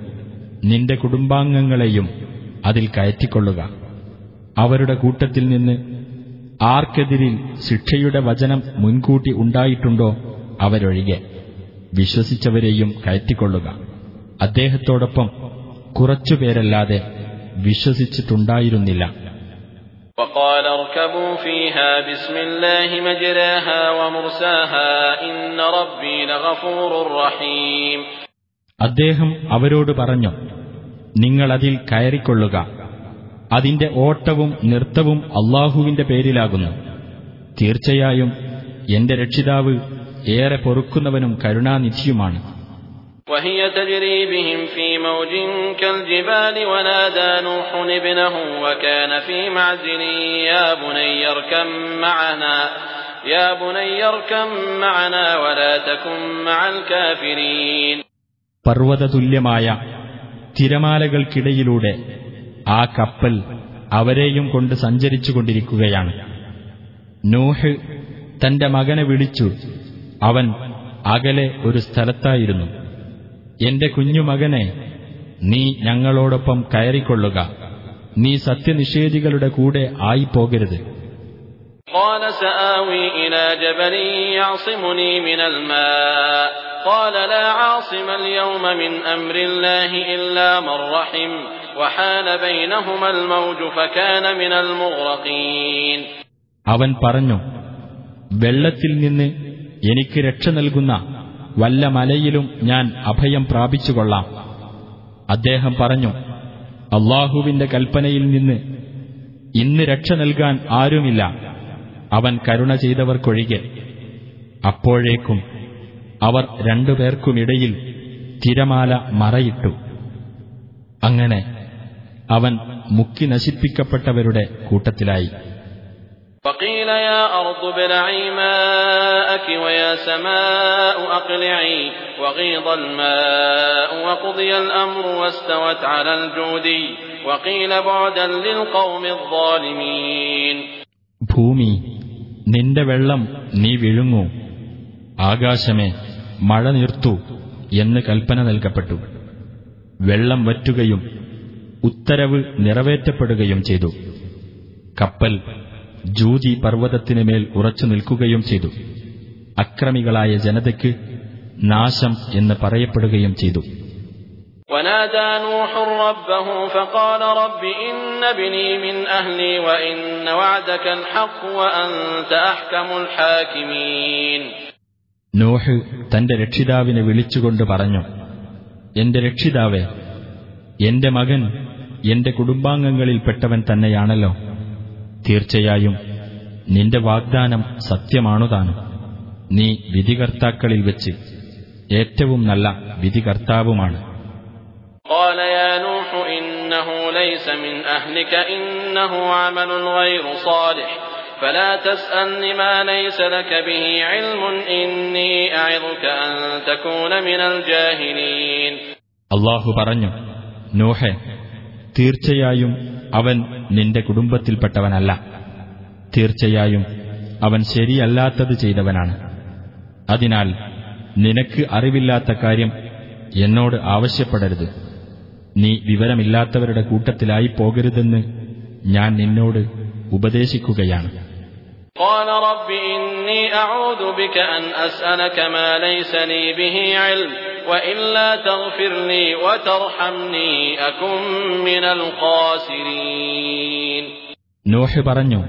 നിന്റെ കുടുംബാംഗങ്ങളെയും അതിൽ കയറ്റിക്കൊള്ളുക അവരുടെ കൂട്ടത്തിൽ നിന്ന് ആർക്കെതിരിൽ ശിക്ഷയുടെ വചനം മുൻകൂട്ടി ഉണ്ടായിട്ടുണ്ടോ അവരൊഴികെ വിശ്വസിച്ചവരെയും കയറ്റിക്കൊള്ളുക അദ്ദേഹത്തോടൊപ്പം കുറച്ചുപേരല്ലാതെ വിശ്വസിച്ചിട്ടുണ്ടായിരുന്നില്ല وقال اركبوا فيها بسم الله مجراها ومرساها إن ربي لغفور رحيم അദ്ദേഹം അവരോട് പറഞ്ഞു നിങ്ങളതിൽ കയറിക്കൊള്ളുക അതിന്റെ ഓട്ടവും നൃത്തവും അള്ളാഹുവിന്റെ പേരിലാകുന്നു തീർച്ചയായും എന്റെ രക്ഷിതാവ് ഏറെ പൊറുക്കുന്നവനും കരുണാനിധിയുമാണ് وهي تجري بهم في موج كالجبال ونادى نوح ابنه وكان في معزل يا بني اركب معنا يا بني اركب معنا ولا تكن مع الكافرين പർവ്വതതുല്യമായ തിരമാലകൾക്കിടയിലൂടെ ആ കപ്പൽ അവരെയും കൊണ്ട് സഞ്ചരിച്ചുകൊണ്ടിരിക്കുകയാണ് നൂഹ് തന്റെ മകനെ വിളിച്ചു അവൻ അകലെ ഒരു സ്ഥലത്തായിരുന്നു എന്റെ കുഞ്ഞുമകനെ നീ ഞങ്ങളോടൊപ്പം കയറിക്കൊള്ളുക നീ സത്യനിഷേധികളുടെ കൂടെ ആയിപ്പോകരുത് قال سآوي إلى جبل يعصمني من الماء قال لا عاصم اليوم من أمر الله إلا من رحم وحال بينهما الموج فكان من المغرقين അവൻ പറഞ്ഞു വെള്ളത്തിൽ നിന്ന് എനിക്ക് രക്ഷ നൽകുന്ന വല്ല മലയിലും ഞാൻ അഭയം പ്രാപിച്ചുകൊള്ളാം അദ്ദേഹം പറഞ്ഞു അള്ളാഹുവിന്റെ കൽപ്പനയിൽ നിന്ന് ഇന്ന് രക്ഷ നൽകാൻ ആരുമില്ല അവൻ കരുണ ചെയ്തവർക്കൊഴികെ അപ്പോഴേക്കും അവർ രണ്ടുപേർക്കുമിടയിൽ തിരമാല മറയിട്ടു അങ്ങനെ അവൻ മുക്കി നശിപ്പിക്കപ്പെട്ടവരുടെ കൂട്ടത്തിലായി وقيل يا أرض ابلعي ماءك ويا سماء أقلعي وغيض الماء وقضي الأمر واستوت على الجودي وقيل بعدا للقوم الظالمين ഭൂമി നിന്റെ വെള്ളം നീ വിഴുങ്ങൂ ആകാശമേ മഴ നിർത്തൂ എന്ന് കൽപ്പന നൽകപ്പെട്ടു വെള്ളം വറ്റുകയും ഉത്തരവ് നിറവേറ്റപ്പെടുകയും ചെയ്തു കപ്പൽ ജൂതി പർവ്വതത്തിനുമേൽ ഉറച്ചു നിൽക്കുകയും ചെയ്തു അക്രമികളായ ജനതയ്ക്ക് നാശം എന്ന് പറയപ്പെടുകയും ചെയ്തു ونادى نوح ربه فقال رب إن ابني من أهلي وإن وعدك الحق وأنت أحكم الحاكمين നോഹ് തന്റെ രക്ഷിതാവിനെ വിളിച്ചുകൊണ്ട് പറഞ്ഞു എന്റെ രക്ഷിതാവേ എന്റെ മകൻ എന്റെ കുടുംബാംഗങ്ങളിൽപ്പെട്ടവൻ തന്നെയാണല്ലോ തീർച്ചയായും നിന്റെ വാഗ്ദാനം സത്യമാണുതാനും നീ വിധികർത്താക്കളിൽ വെച്ച് ഏറ്റവും നല്ല വിധികർത്താവുമാണ് قال يا نوح إنه ليس من أهلك إنه عمل غير صالح فلا تسألني ما ليس لك به علم إني أعظك أن تكون من الجاهلين അള്ളാഹു പറഞ്ഞു നോഹെ തീർച്ചയായും അവൻ നിന്റെ കുടുംബത്തിൽപ്പെട്ടവനല്ല തീർച്ചയായും അവൻ ശരിയല്ലാത്തത് ചെയ്തവനാണ് അതിനാൽ നിനക്ക് അറിവില്ലാത്ത കാര്യം എന്നോട് ആവശ്യപ്പെടരുത് നീ വിവരമില്ലാത്തവരുടെ കൂട്ടത്തിലായി പോകരുതെന്ന് ഞാൻ നിന്നോട് ഉപദേശിക്കുകയാണ് قال رب إني أعوذ بك أن أسألك ما ليس لي به علم وإلا تغفر لي وترحمني أكن من الخاسرين നോഹ് പറഞ്ഞു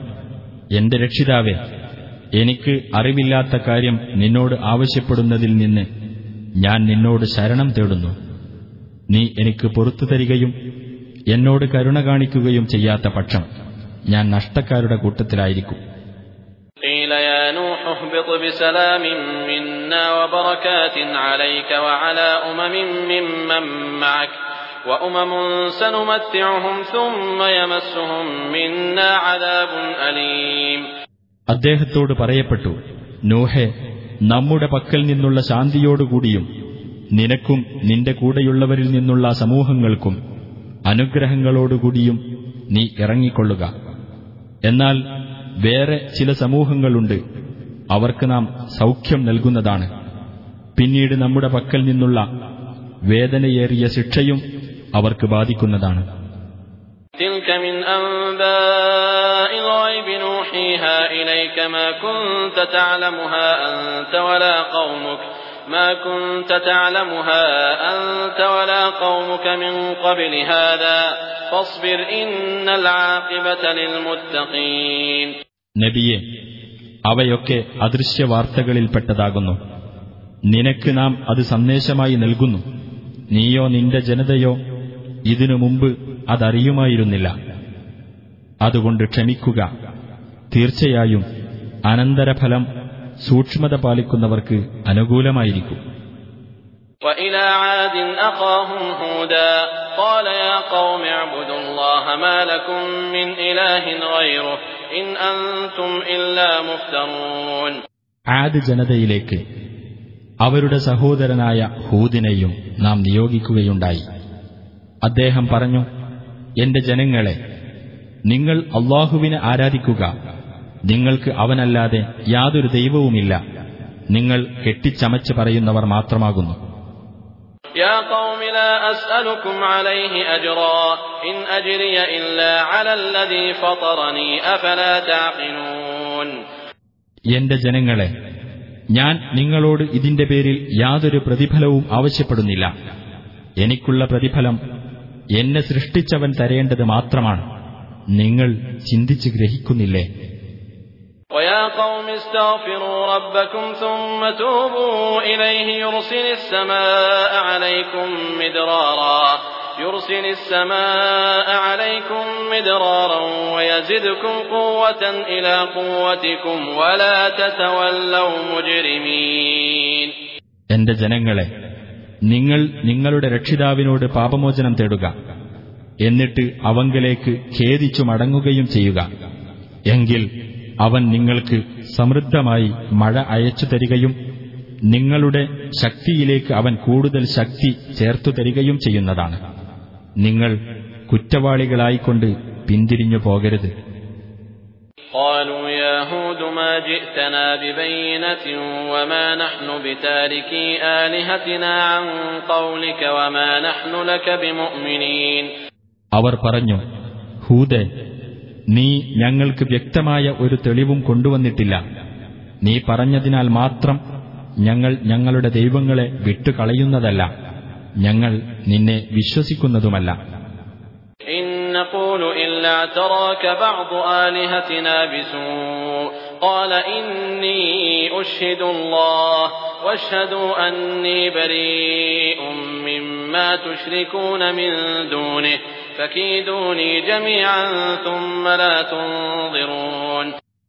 എന്റെ രക്ഷിതാവേ എനിക്ക് അറിവില്ലാത്ത കാര്യം നിന്നോട് ആവശ്യപ്പെടുന്നതിൽ നിന്ന് ഞാൻ നിന്നോട് ശരണം തേടുന്നു നീ എനിക്ക് പൊറത്തു തരികയും എന്നോട് കരുണ കാണിക്കുകയും ചെയ്യാത്ത പക്ഷം ഞാൻ നഷ്ടക്കാരുടെ കൂട്ടത്തിലായിരിക്കും قيل يا نوح اهبط بسلام منا وبركات عليك وعلى أمم ممن معك وأمم سنمتعهم ثم يمسهم منا عذاب أليم അദ്ദേഹത്തോട് പറയപ്പെട്ടു നൂഹെ നമ്മുടെ പക്കൽ നിന്നുള്ള ശാന്തിയോടുകൂടിയും നിനക്കും നിന്റെ കൂടെയുള്ളവരിൽ നിന്നുള്ള സമൂഹങ്ങൾക്കും അനുഗ്രഹങ്ങളോടുകൂടിയും നീ ഇറങ്ങിക്കൊള്ളുക എന്നാൽ വേറെ ചില സമൂഹങ്ങളുണ്ട് അവർക്ക് നാം സൗഖ്യം നൽകുന്നതാണ് പിന്നീട് നമ്മുടെ പക്കൽ നിന്നുള്ള വേദനയേറിയ ശിക്ഷയും അവർക്ക് ബാധിക്കുന്നതാണ് تلك من أنباء الغيب نوحيها إليك ما كنت تعلمها أنت ولا قومك ما كنت تعلمها أنت ولا قومك من قبل هذا فاصبر إن العاقبة للمتقين നബിയെ അവയൊക്കെ അദൃശ്യവാർത്തകളിൽപ്പെട്ടതാകുന്നു. നിനക്ക് നാം അത് സന്ദേശമായി നൽകുന്നു. നീയോ നിന്റെ ജനതയോ ഇതിനു മുമ്പ് അതറിയുമായിരുന്നില്ല. അതുകൊണ്ട് ക്ഷമിക്കുക. തീർച്ചയായും അനന്തരഫലം സൂക്ഷ്മത പാലിക്കുന്നവർക്ക് അനുകൂലമായിരിക്കും. وإلى عاد أخاهم هودا قال يا قوم اعبدوا الله ما لكم من إله غيره إن أنتم إلا مفترون ആദ് ജനതയിലേക്ക് അവരുടെ സഹോദരനായ ഹൂദിനെയും നാം നിയോഗിക്കുകയുണ്ടായി അദ്ദേഹം പറഞ്ഞു എന്റെ ജനങ്ങളെ നിങ്ങൾ അള്ളാഹുവിനെ ആരാധിക്കുക നിങ്ങൾക്ക് അവനല്ലാതെ യാതൊരു ദൈവവുമില്ല നിങ്ങൾ കെട്ടിച്ചമച്ച് പറയുന്നവർ മാത്രമാകുന്നു يا قوم لا أسألكم عليه أجرا إن أجري إلا على الذي فطرني أفلا تعقلون എന്റെ ജനങ്ങളെ ഞാൻ നിങ്ങളോട് ഇതിന്റെ പേരിൽ യാതൊരു പ്രതിഫലവും ആവശ്യപ്പെടുന്നില്ല എനിക്കുള്ള പ്രതിഫലം എന്നെ സൃഷ്ടിച്ചവൻ തരേണ്ടത് മാത്രമാണ് നിങ്ങൾ ചിന്തിച്ച് ഗ്രഹിക്കുന്നില്ലേ ويا قوم استغفروا ربكم ثم توبوا إليه يرسل السماء عليكم مدرارا يرسل السماء عليكم مدرارا ويزدكم قوة إلى قوتكم ولا تتولوا مجرمين എന്റെ ജനങ്ങളെ നിങ്ങൾ നിങ്ങളുടെ രക്ഷിതാവിനോട് പാപമോചനം തേടുക എന്നിട്ട് അവങ്കലേക്ക് ഖേദിച്ചു മടങ്ങുകയും ചെയ്യുക എങ്കിൽ അവൻ നിങ്ങൾക്ക് സമൃദ്ധമായി മഴ അയച്ചു തരികയും നിങ്ങളുടെ ശക്തിയിലേക്ക് അവൻ കൂടുതൽ ശക്തി ചേർത്തു തരികയും ചെയ്യുന്നതാണ് നിങ്ങൾ കുറ്റവാളികളായിക്കൊണ്ട് പിന്തിരിഞ്ഞു പോകരുത് قالوا يا هود ما جئتنا ببينة وما نحن بتاركي آلهتنا عن قولك وما نحن لك بمؤمنين അവർ പറഞ്ഞു ഹൂദെ നീ ഞങ്ങൾക്ക് വ്യക്തമായ ഒരു തെളിവും കൊണ്ടുവന്നിട്ടില്ല. നീ പറഞ്ഞതിനാൽ മാത്രം ഞങ്ങൾ ഞങ്ങളുടെ ദൈവങ്ങളെ വിട്ടുകളയുന്നതല്ല. ഞങ്ങൾ നിന്നെ വിശ്വസിക്കുന്നതുമല്ല.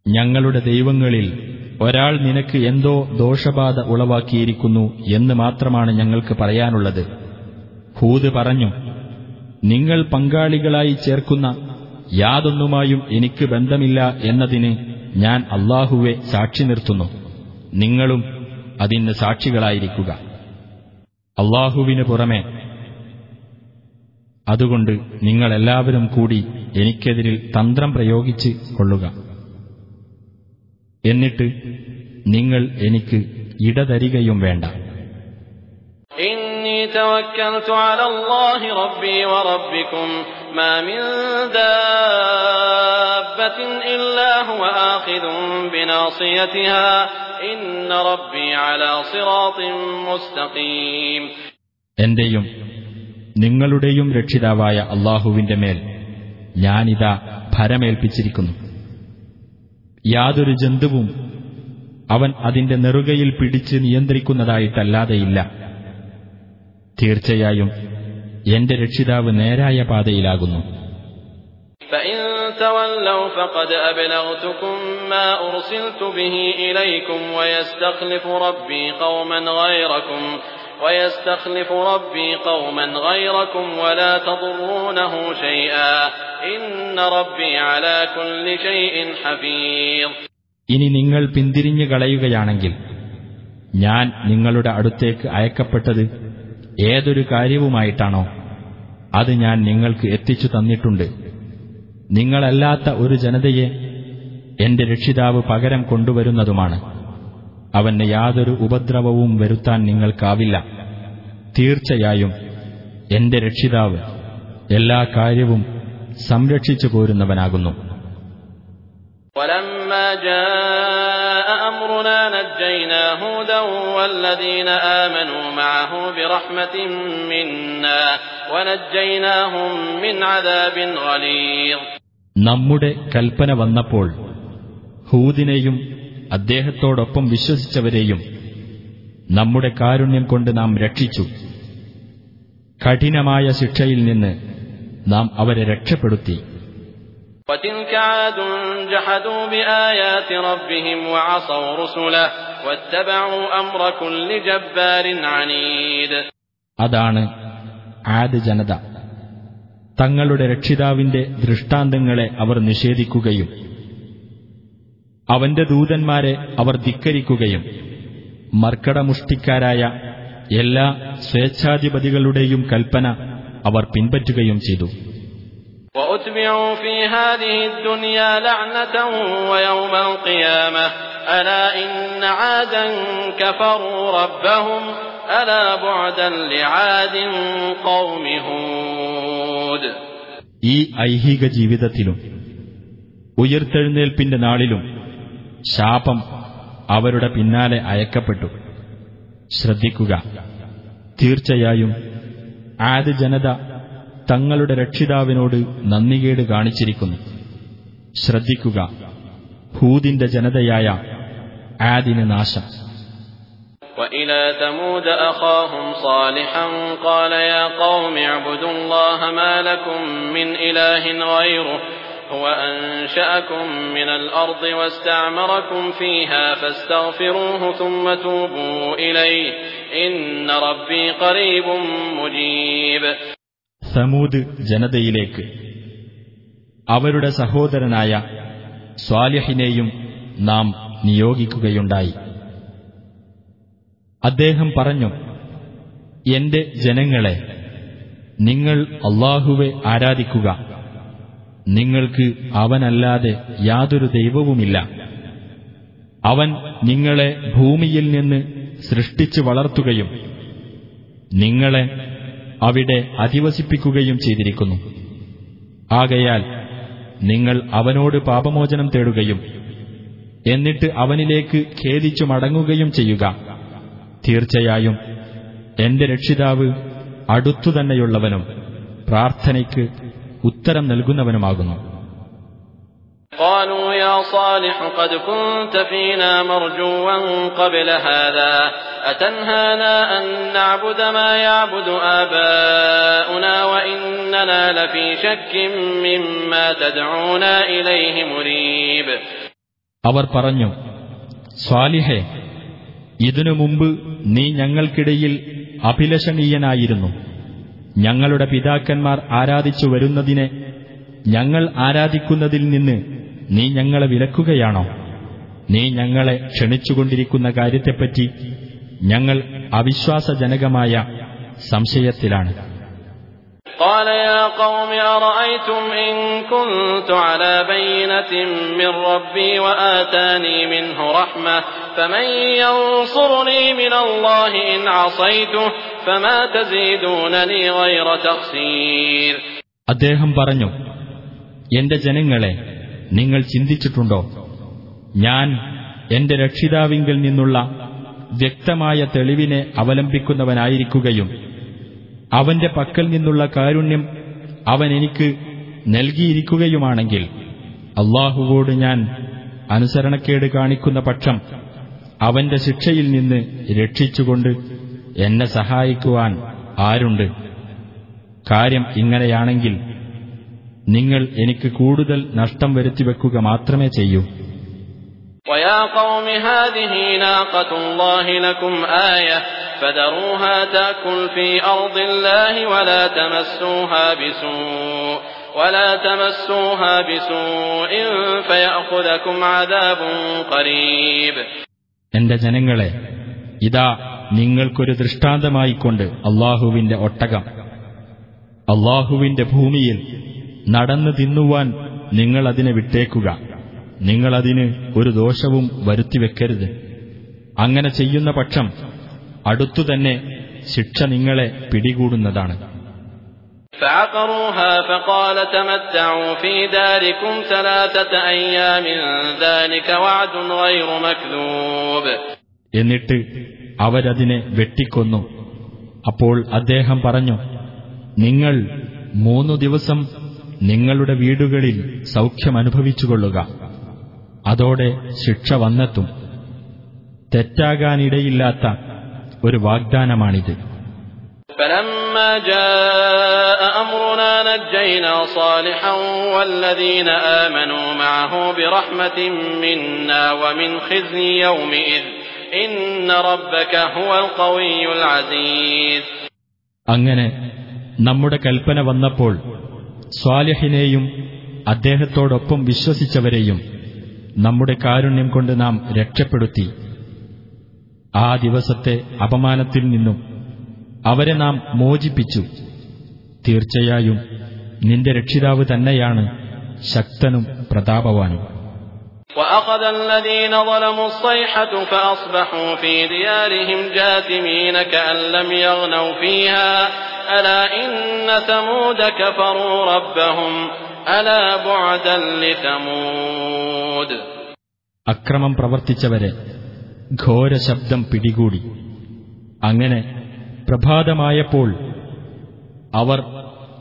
ഞങ്ങളുടെ ദൈവങ്ങളിൽ ഒരാൾ നിനക്ക് എന്തോ ദോഷബാധ ഉളവാക്കിയിരിക്കുന്നു എന്ന് മാത്രമാണ് ഞങ്ങൾക്ക് പറയാനുള്ളത്. ഹൂദ് പറഞ്ഞു നിങ്ങൾ പങ്കാളികളായി ചേർക്കുന്ന യാതൊന്നുമായും എനിക്ക് ബന്ധമില്ല എന്നതിന് ഞാൻ അള്ളാഹുവെ സാക്ഷി നിർത്തുന്നു. നിങ്ങളും അതിന് സാക്ഷികളായിരിക്കുക. അള്ളാഹുവിനു പുറമെ അതുകൊണ്ട് നിങ്ങളെല്ലാവരും കൂടി എനിക്കെതിരിൽ തന്ത്രം പ്രയോഗിച്ച് കൊള്ളുക. എന്നിട്ട് നിങ്ങൾ എനിക്ക് ഇടതരികയും വേണ്ട. എന്റെയും നിങ്ങളുടെയും രക്ഷിതാവായ അള്ളാഹുവിന്റെ മേൽ ഞാനിതാ ഭരമേൽപ്പിച്ചിരിക്കുന്നു യാതൊരു ജന്തുവും അവൻ അതിന്റെ നെറുകയിൽ പിടിച്ച് നിയന്ത്രിക്കുന്നതായിട്ടല്ലാതെയില്ല തീർച്ചയായും എന്റെ രക്ഷിതാവ് നേരായ പാതയിലാകുന്നു فإن تولوا فقد أبلغتكم ما أرسلت به إليكم ويستخلف ربي قوما غيركم ويستخلف ربي قوما غيركم ولا تضرونه شيئا إن ربي على كل شيء حفيظ ഇനി നിങ്ങൾ പിന്തിരിഞ്ഞു കളയുകയാണെങ്കിൽ ഞാൻ നിങ്ങളുടെ അടുത്തേക്ക് അയക്കപ്പെട്ടത് ഏതൊരു കാര്യവുമായിട്ടാണോ അത് ഞാൻ നിങ്ങൾക്ക് എത്തിച്ചു തന്നിട്ടുണ്ട് നിങ്ങളല്ലാത്ത ഒരു ജനതയെ എന്റെ രക്ഷിതാവ് പകരം കൊണ്ടുവരുന്നതുമാണ് അവന് യാതൊരു ഉപദ്രവവും വരുത്താൻ നിങ്ങൾക്കാവില്ല തീർച്ചയായും എന്റെ രക്ഷിതാവ് എല്ലാ കാര്യവും സംരക്ഷിച്ചു പോരുന്നവനാകുന്നു ولما جاء أمرنا نجينا هودا والذين آمنوا معه برحمة منا ونجيناهم من عذاب غليظ നമ്മുടെ കൽപ്പന വന്നപ്പോൾ ഹൂദിനെയും അദ്ദേഹത്തോടൊപ്പം വിശ്വസിച്ചവരെയും നമ്മുടെ കാരുണ്യം കൊണ്ട് നാം രക്ഷിച്ചു കഠിനമായ ശിക്ഷയിൽ നിന്ന് നാം അവരെ രക്ഷപ്പെടുത്തി وتلك عاد جحدوا بآيات ربهم وعصوا رسله واتبعوا أمر كل جبار عنيد അതാണ് ആദ് ജനത തങ്ങളുടെ രക്ഷിതാവിന്റെ ദൃഷ്ടാന്തങ്ങളെ അവർ നിഷേധിക്കുകയും അവന്റെ ദൂതന്മാരെ അവർ ധിക്കരിക്കുകയും മർക്കടമുഷ്ടിക്കാരായ എല്ലാ സ്വേച്ഛാധിപതികളുടെയും കൽപ്പന അവർ പിൻപറ്റുകയും ചെയ്തു. ഈ ഐഹിക ജീവിതത്തിലും ഉയർത്തെഴുന്നേൽപ്പിന്റെ നാളിലും ശാപം അവരുടെ പിന്നാലെ അയക്കപ്പെട്ടു ശ്രദ്ധിക്കുക തീർച്ചയായും ആദ് ജനത തങ്ങളുടെ രക്ഷിതാവിനോട് നന്ദികേട് കാണിച്ചിരിക്കുന്നു ശ്രദ്ധിക്കുക ഹൂദിന്റെ ജനതയായ ആദിന് നാശം وإلى ثمود أخاهم صالحا قال يا قوم اعبدوا الله ما لكم من إله غيره هو أنشأكم من الأرض واستعمركم فيها فاستغفروه ثم توبوا إليه إن ربي قريب مجيب സമൂദ് ജനതയിലേക്ക് അവരുടെ സഹോദരനായ സ്വാലിഹിനെയും നാം നിയോഗിക്കുകയുണ്ടായി അദ്ദേഹം പറഞ്ഞു എന്റെ ജനങ്ങളെ നിങ്ങൾ അള്ളാഹുവെ ആരാധിക്കുക നിങ്ങൾക്ക് അവനല്ലാതെ യാതൊരു ദൈവവുമില്ല. അവൻ നിങ്ങളെ ഭൂമിയിൽ നിന്ന് സൃഷ്ടിച്ചു വളർത്തുകയും നിങ്ങളെ അവിടെ അധിവസിപ്പിക്കുകയും ചെയ്തിരിക്കുന്നു. ആകയാൽ നിങ്ങൾ അവനോട് പാപമോചനം തേടുകയും എന്നിട്ട് അവനിലേക്ക് ഖേദിച്ചു മടങ്ങുകയും ചെയ്യുക. തീർച്ചയായും എന്റെ രക്ഷിതാവ് അടുത്തുതന്നെയുള്ളവനും പ്രാർത്ഥനയ്ക്ക് ഉത്തരം നൽകുന്നവനുമാകുന്നു قالوا يا صالح قد كنت فينا مرجوا قبل هذا أتنهانا أن نعبد ما يعبد آباؤنا وإننا لفي شك مما تدعونا إليه مريب അവർ പറഞ്ഞു സ്വാലിഹെ ഇതിനു മുമ്പ് നീ ഞങ്ങൾക്കിടയിൽ അഭിലഷണീയനായിരുന്നു ഞങ്ങളുടെ പിതാക്കന്മാർ ആരാധിച്ചു വരുന്നതിനെ ഞങ്ങൾ ആരാധിക്കുന്നതിൽ നിന്ന് നീ ഞങ്ങളെ വിലക്കുകയാണോ? നീ ഞങ്ങളെ ക്ഷണിച്ചുകൊണ്ടിരിക്കുന്ന കാര്യത്തെപ്പറ്റി ഞങ്ങൾ അവിശ്വാസജനകമായ സംശയത്തിലാണ്. قال يا قوم أرأيتم إن كنت على بينة من ربي وآتاني منه رحمة فمن ينصرني من الله إن عصيته فما تزيدونني غير تخسير അദ്ദേഹം പറഞ്ഞു എന്റെ ജനങ്ങളെ നിങ്ങൾ ചിന്തിച്ചിട്ടുണ്ടോ ഞാൻ എന്റെ രക്ഷിതാവിങ്കിൽ നിന്നുള്ള വ്യക്തമായ തെളിവിനെ അവലംബിക്കുന്നവനായിരിക്കുകയും അവന്റെ പക്കൽ നിന്നുള്ള കാരുണ്യം അവൻ എനിക്ക് നൽകിയിരിക്കുകയുമാണെങ്കിൽ അള്ളാഹുവോട് ഞാൻ അനുസരണക്കേട് കാണിക്കുന്ന പക്ഷം അവന്റെ ശിക്ഷയിൽ നിന്ന് രക്ഷിച്ചുകൊണ്ട് എന്നെ സഹായിക്കുവാൻ ആരുണ്ട് കാര്യം ഇങ്ങനെയാണെങ്കിൽ നിങ്ങൾ എനിക്ക് കൂടുതൽ നഷ്ടം വരുത്തിവെക്കുക മാത്രമേ ചെയ്യൂ ويا قوم هذه ناقة الله لكم آية فذروها تأكل في أرض الله ولا تمسوها بسوء ولا تمسوها بسوء فيأخذكم عذاب قريب എന്റെ ജനങ്ങളെ ഇതാ നിങ്ങൾക്കൊരു ദൃഷ്ടാന്തമായിക്കൊണ്ട് അള്ളാഹുവിന്റെ ഒട്ടകം അള്ളാഹുവിന്റെ ഭൂമിയിൽ നടന്നു തിന്നുവാൻ നിങ്ങളതിനെ വിട്ടേക്കുക നിങ്ങളതിന് ഒരു ദോഷവും വരുത്തിവെക്കരുത് അങ്ങനെ ചെയ്യുന്ന പക്ഷം അടുത്തുതന്നെ ശിക്ഷ നിങ്ങളെ പിടികൂടുന്നതാണ്. എന്നിട്ട് അവരതിനെ വെട്ടിക്കൊന്നു. അപ്പോൾ അദ്ദേഹം പറഞ്ഞു നിങ്ങൾ മൂന്നു ദിവസം നിങ്ങളുടെ വീടുകളിൽ സൌഖ്യമനുഭവിച്ചുകൊള്ളുക അതോടെ ശിക്ഷ വന്നെത്തും. തെറ്റാകാനിടയില്ലാത്ത ഒരു വാഗ്ദാനമാണിത് فلما جاء أمرنا نجينا صالحا والذين آمنوا معه برحمة منا ومن خزي يومئذ إن ربك هو القوي العزيز അങ്ങനെ നമ്മുടെ കൽപ്പന വന്നപ്പോൾ സ്വാലിഹിനെയും അദ്ദേഹത്തോടൊപ്പം വിശ്വസിച്ചവരെയും നമ്മുടെ കാരുണ്യം കൊണ്ട് നാം രക്ഷപ്പെടുത്തി ആ ദിവസത്തെ അപമാനത്തിൽ നിന്നും അവരെ നാം മോചിപ്പിച്ചു. തീർച്ചയായും നിന്റെ രക്ഷിതാവ് തന്നെയാണ് ശക്തനും പ്രതാപവാനും. അക്രമം പ്രവർത്തിച്ചവരെ ഘോരശബ്ദം പിടികൂടി. അങ്ങനെ പ്രഭാതമായപ്പോൾ അവർ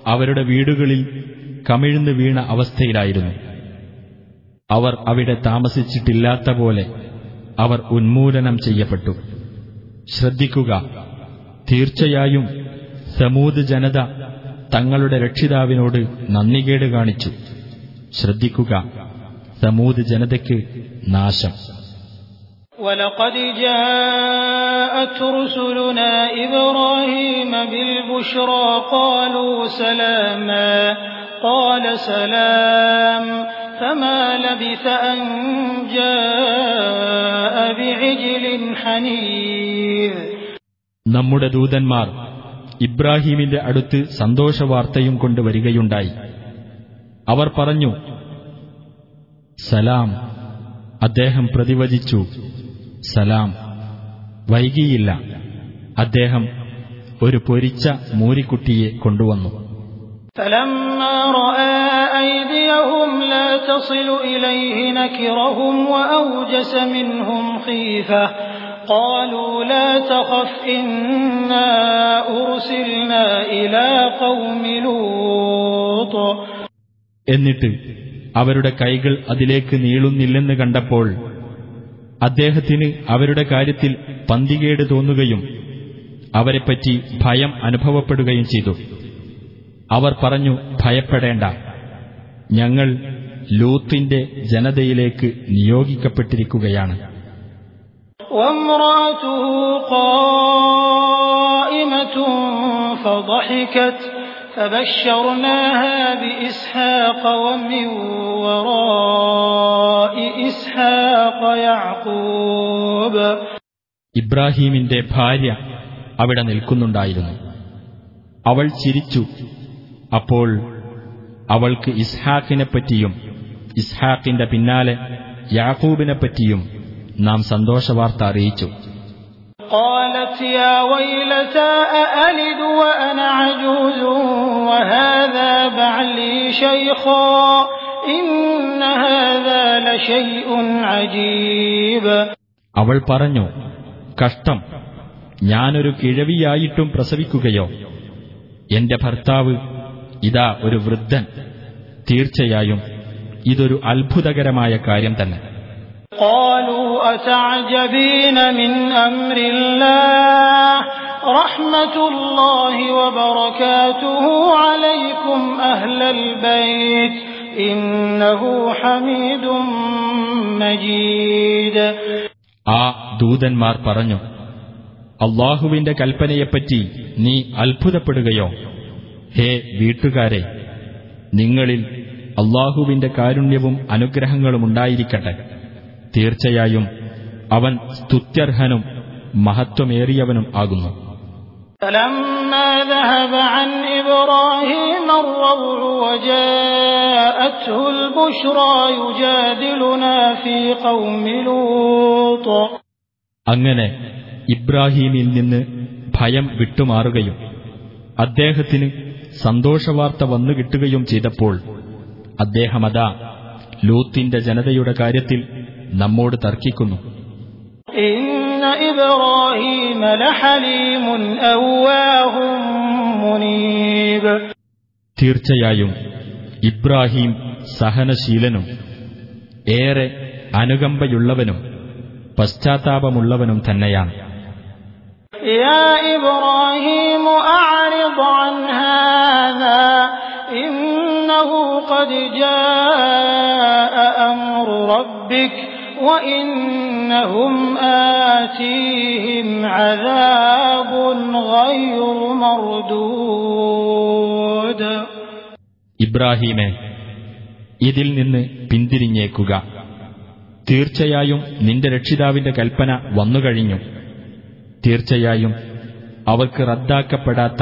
അവരുടെ വീടുകളിൽ കമിഴ്ന്നു വീണ അവസ്ഥയിലായിരുന്നു. അവർ അവിടെ താമസിച്ചിട്ടില്ലാത്ത പോലെ അവർ ഉന്മൂലനം ചെയ്യപ്പെട്ടു. ശ്രദ്ധിക്കുക തീർച്ചയായും സമൂത് ജനത തങ്ങളുടെ രക്ഷിതാവിനോട് നന്ദികേട് കാണിച്ചു. ശ്രദ്ധിക്കുക സമൂത് ജനതയ്ക്ക് നാശം. ولقد جاءت رسلنا إبراهيم بالبشرى قالوا سلاما قال سلام فما لبث أن جاء بعجل حنيذ നമ്മുടെ ദൂതന്മാർ ഇബ്രാഹീമിന്റെ അടുത്ത് സന്തോഷവാർത്തയും കൊണ്ട് വരികയുണ്ടായി അവർ പറഞ്ഞു സലാം അദ്ദേഹം പ്രതിവചിച്ചു സലാം. വൈകിയില്ല. അദ്ദേഹം ഒരു പൊരിച്ച മൂരിക്കുട്ടിയെ കൊണ്ടുവന്നു. എന്നിട്ട് അവരുടെ കൈകൾ അതിലേക്ക് നീളുന്നില്ലെന്ന് കണ്ടപ്പോൾ അദ്ദേഹത്തിന് അവരുടെ കാര്യത്തിൽ പന്തികേട് തോന്നുകയും അവരെപ്പറ്റി ഭയം അനുഭവപ്പെടുകയും ചെയ്തു അവർ പറഞ്ഞു ഭയപ്പെടേണ്ട ഞങ്ങൾ ലൂത്തിന്റെ ജനതയിലേക്ക് നിയോഗിക്കപ്പെട്ടിരിക്കുകയാണ് وامرأته قائمة فضحكت فبشرناها بإسحاق ومن وراء إسحاق يعقوب ഇബ്രാഹീമിന്റെ ഭാര്യ അവിടെ നിൽക്കുന്നുണ്ടായിരുന്നു അവൾ ചിരിച്ചു അപ്പോൾ അവൾക്ക് ഇസ്ഹാക്കിനെപ്പറ്റിയും ഇസ്ഹാക്കിന്റെ പിന്നാലെ യാക്കൂബിനെപ്പറ്റിയും നാം സന്തോഷവാർത്ത അറിയിച്ചു قالت يا ويلتى أألد وأنا عجوز وهذا بعلي شيخا إن هذا لشيء عجيب അവൾ പറഞ്ഞു കഷ്ടം ഞാനൊരു കിഴവിയായിട്ടും പ്രസവിക്കുകയോ എന്റെ ഭർത്താവ് ഇതാ ഒരു വൃദ്ധൻ തീർച്ചയായും ഇതൊരു അത്ഭുതകരമായ കാര്യം തന്നെ قالوا أتعجبين من أمر الله رحمة الله وبركاته عليكم أهل البيت إنه حميد مجيد ആ ദൂതന്മാർ പറഞ്ഞു അള്ളാഹുവിന്റെ കൽപ്പനയെപ്പറ്റി നീ അത്ഭുതപ്പെടുകയോ ഹേ വീട്ടുകാരെ നിങ്ങളിൽ അള്ളാഹുവിന്റെ കാരുണ്യവും അനുഗ്രഹങ്ങളും ഉണ്ടായിരിക്കട്ടെ തീർച്ചയായും അവൻ സ്തുത്യർഹനും മഹത്വമേറിയവനും ആകുന്നു فلما ذهب عن إبراهيم الروع وجاءته البشرى يجادلنا في قوم لوط അങ്ങനെ ഇബ്രാഹീമിൽ നിന്ന് ഭയം വിട്ടുമാറുകയും അദ്ദേഹത്തിന് സന്തോഷവാർത്ത വന്നു കിട്ടുകയും ചെയ്തപ്പോൾ അദ്ദേഹമതാ ലൂത്തിന്റെ ജനതയുടെ കാര്യത്തിൽ നമ്മോട് തർക്കിക്കുന്നു. തീർച്ചയായും ഇബ്രാഹിം സഹനശീലനും ഏറെ അനുകമ്പയുള്ളവനും പശ്ചാത്താപമുള്ളവനും തന്നെയാണ്. ഇബ്രാഹിം إبراهيم أعرض عن هذا إنه قد جاء أمر ربك وإنهم آتيهم عذاب غير مردود ഇബ്രാഹീമെ ഇതിൽ നിന്ന് പിന്തിരിഞ്ഞേക്കുക തീർച്ചയായും നിന്റെ രക്ഷിതാവിന്റെ കൽപ്പന വന്നുകഴിഞ്ഞു തീർച്ചയായും അവർക്ക് റദ്ദാക്കപ്പെടാത്ത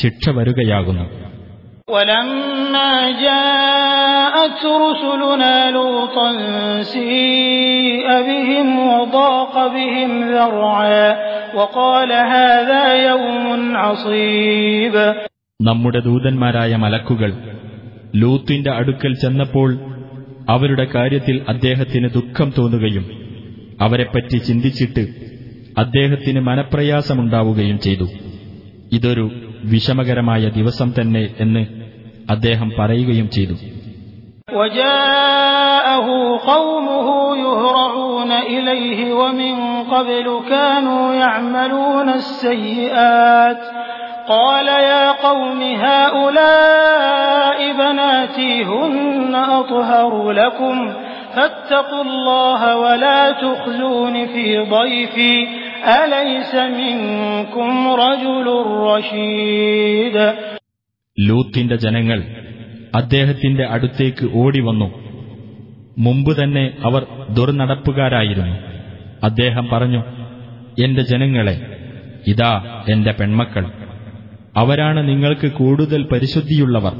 ശിക്ഷ വരുകയാകുന്നു ولما جاءت رسلنا لوطا سيء بهم وضاق بهم ذرعا وقال هذا يوم عصيب നമ്മുടെ ദൂതന്മാരായ മലക്കുകൾ ലൂത്തിന്റെ അടുക്കൽ ചെന്നപ്പോൾ അവരുടെ കാര്യത്തിൽ അദ്ദേഹത്തിന് ദുഃഖം തോന്നുകയും അവരെപ്പറ്റി ചിന്തിച്ചിട്ട് അദ്ദേഹത്തിന് മനപ്രയാസമുണ്ടാവുകയും ചെയ്തു ഇതൊരു വിഷമകരമായ ദിവസം തന്നെ എന്ന് അദ്ദേഹം പറയുകയും ചെയ്തു وجاءه قومه يهرعون إليه ومن قبل كانوا يعملون السيئات قال يا قوم هؤلاء بناتي هن أطهر لكم فاتقوا الله ولا تخزون في ضيفي أليس منكم رجل رشيد ലൂത്തിന്റെ ജനങ്ങൾ അദ്ദേഹത്തിന്റെ അടുത്തേക്ക് ഓടിവന്നു. മുമ്പ് തന്നെ അവർ ദുർനടപ്പുകാരായിരുന്നു. അദ്ദേഹം പറഞ്ഞു എന്റെ ജനങ്ങളെ ഇതാ എന്റെ പെൺമക്കൾ. അവരാണ് നിങ്ങൾക്ക് കൂടുതൽ പരിശുദ്ധിയുള്ളവർ.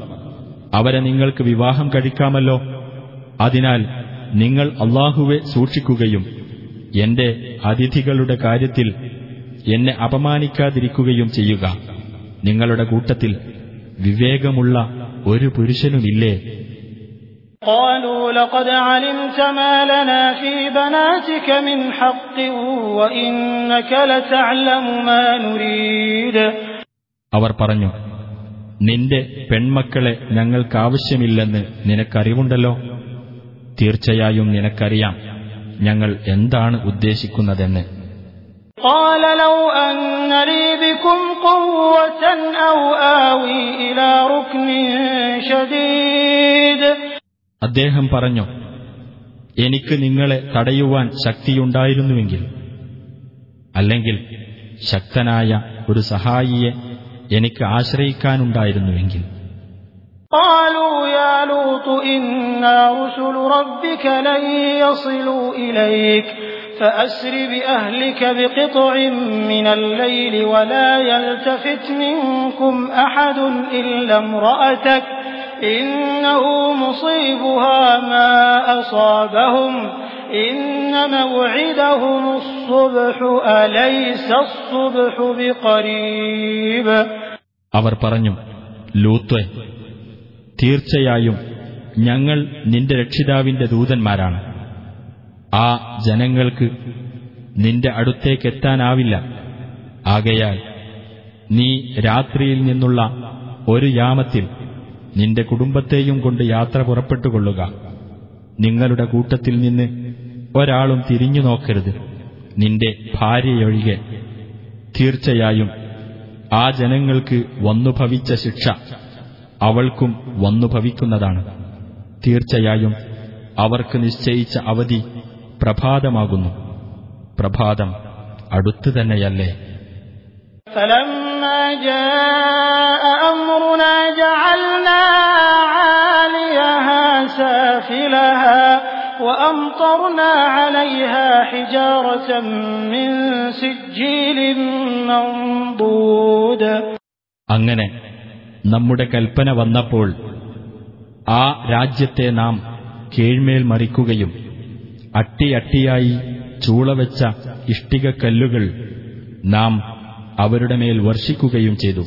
അവരെ നിങ്ങൾക്ക് വിവാഹം കഴിക്കാമല്ലോ. അതിനാൽ നിങ്ങൾ അള്ളാഹുവെ സൂക്ഷിക്കുകയും എന്റെ അതിഥികളുടെ കാര്യത്തിൽ എന്നെ അപമാനിക്കാതിരിക്കുകയും ചെയ്യുക. നിങ്ങളുടെ കൂട്ടത്തിൽ വിവേകമുള്ള ഒരു പുരുഷനുമില്ലേ قالوا لقد علمت ما لنا في بناتك من حق وإنك لتعلم ما نريد അവർ പറഞ്ഞു നിന്റെ പെൺമക്കളെ ഞങ്ങൾക്കാവശ്യമില്ലെന്ന് നിനക്കറിവുണ്ടല്ലോ തീർച്ചയായും നിനക്കറിയാം ഞങ്ങൾ എന്താണ് ഉദ്ദേശിക്കുന്നതെന്ന് قال لو أن لي بكم قوة أو آوي إلى ركن شديد അദ്ദേഹം പറഞ്ഞു എനിക്ക് നിങ്ങളെ തടയുവാൻ ശക്തിയുണ്ടായിരുന്നുവെങ്കിൽ അല്ലെങ്കിൽ ശക്തനായ ഒരു സഹായിയെ എനിക്ക് ആശ്രയിക്കാനുണ്ടായിരുന്നുവെങ്കിൽ قالوا يا لوط إنا رسل ربك لن يصلوا إليك فأسر بأهلك بقطع من الليل ولا يلتفت منكم أحد إلا امرأتك إنه مصيبها ما أصابهم إن موعدهم الصبح أليس الصبح بقريب അവർ പറഞ്ഞു ലൂത്വെ തീർച്ചയായും ഞങ്ങൾ നിന്റെ രക്ഷിതാവിന്റെ ദൂതന്മാരാണ് ആ ജനങ്ങൾക്ക് നിന്റെ അടുത്തേക്കെത്താനാവില്ല. ആകയാൽ നീ രാത്രിയിൽ നിന്നുള്ള ഒരു യാമത്തിൽ നിന്റെ കുടുംബത്തെയും കൊണ്ട് യാത്ര പുറപ്പെട്ടുകൊള്ളുക. നിങ്ങളുടെ കൂട്ടത്തിൽ നിന്ന് ഒരാളും തിരിഞ്ഞു നോക്കരുത്. നിന്റെ ഭാര്യയൊഴികെ തീർച്ചയായും ആ ജനങ്ങൾക്ക് വന്നുഭവിച്ച ശിക്ഷ അവൾക്കും വന്നുഭവിക്കുന്നതാണ്. തീർച്ചയായും അവർക്ക് നിശ്ചയിച്ച അവധി പ്രഭാതമാകുന്നു പ്രഭാതം അടുത്തു തന്നെയല്ലേ فلما جاء أمرنا جعلنا عاليها سافلها وأمطرنا عليها حجارة من سجيل منضود അങ്ങനെ നമ്മുടെ കൽപ്പന വന്നപ്പോൾ ആ രാജ്യത്തെ നാം കീഴ്മേൽ മറിക്കുകയും അട്ടിയട്ടിയായി ചൂളവെച്ച ഇഷ്ടികക്കല്ലുകൾ നാം അവരുടെ മേൽ വർഷിക്കുകയും ചെയ്തു.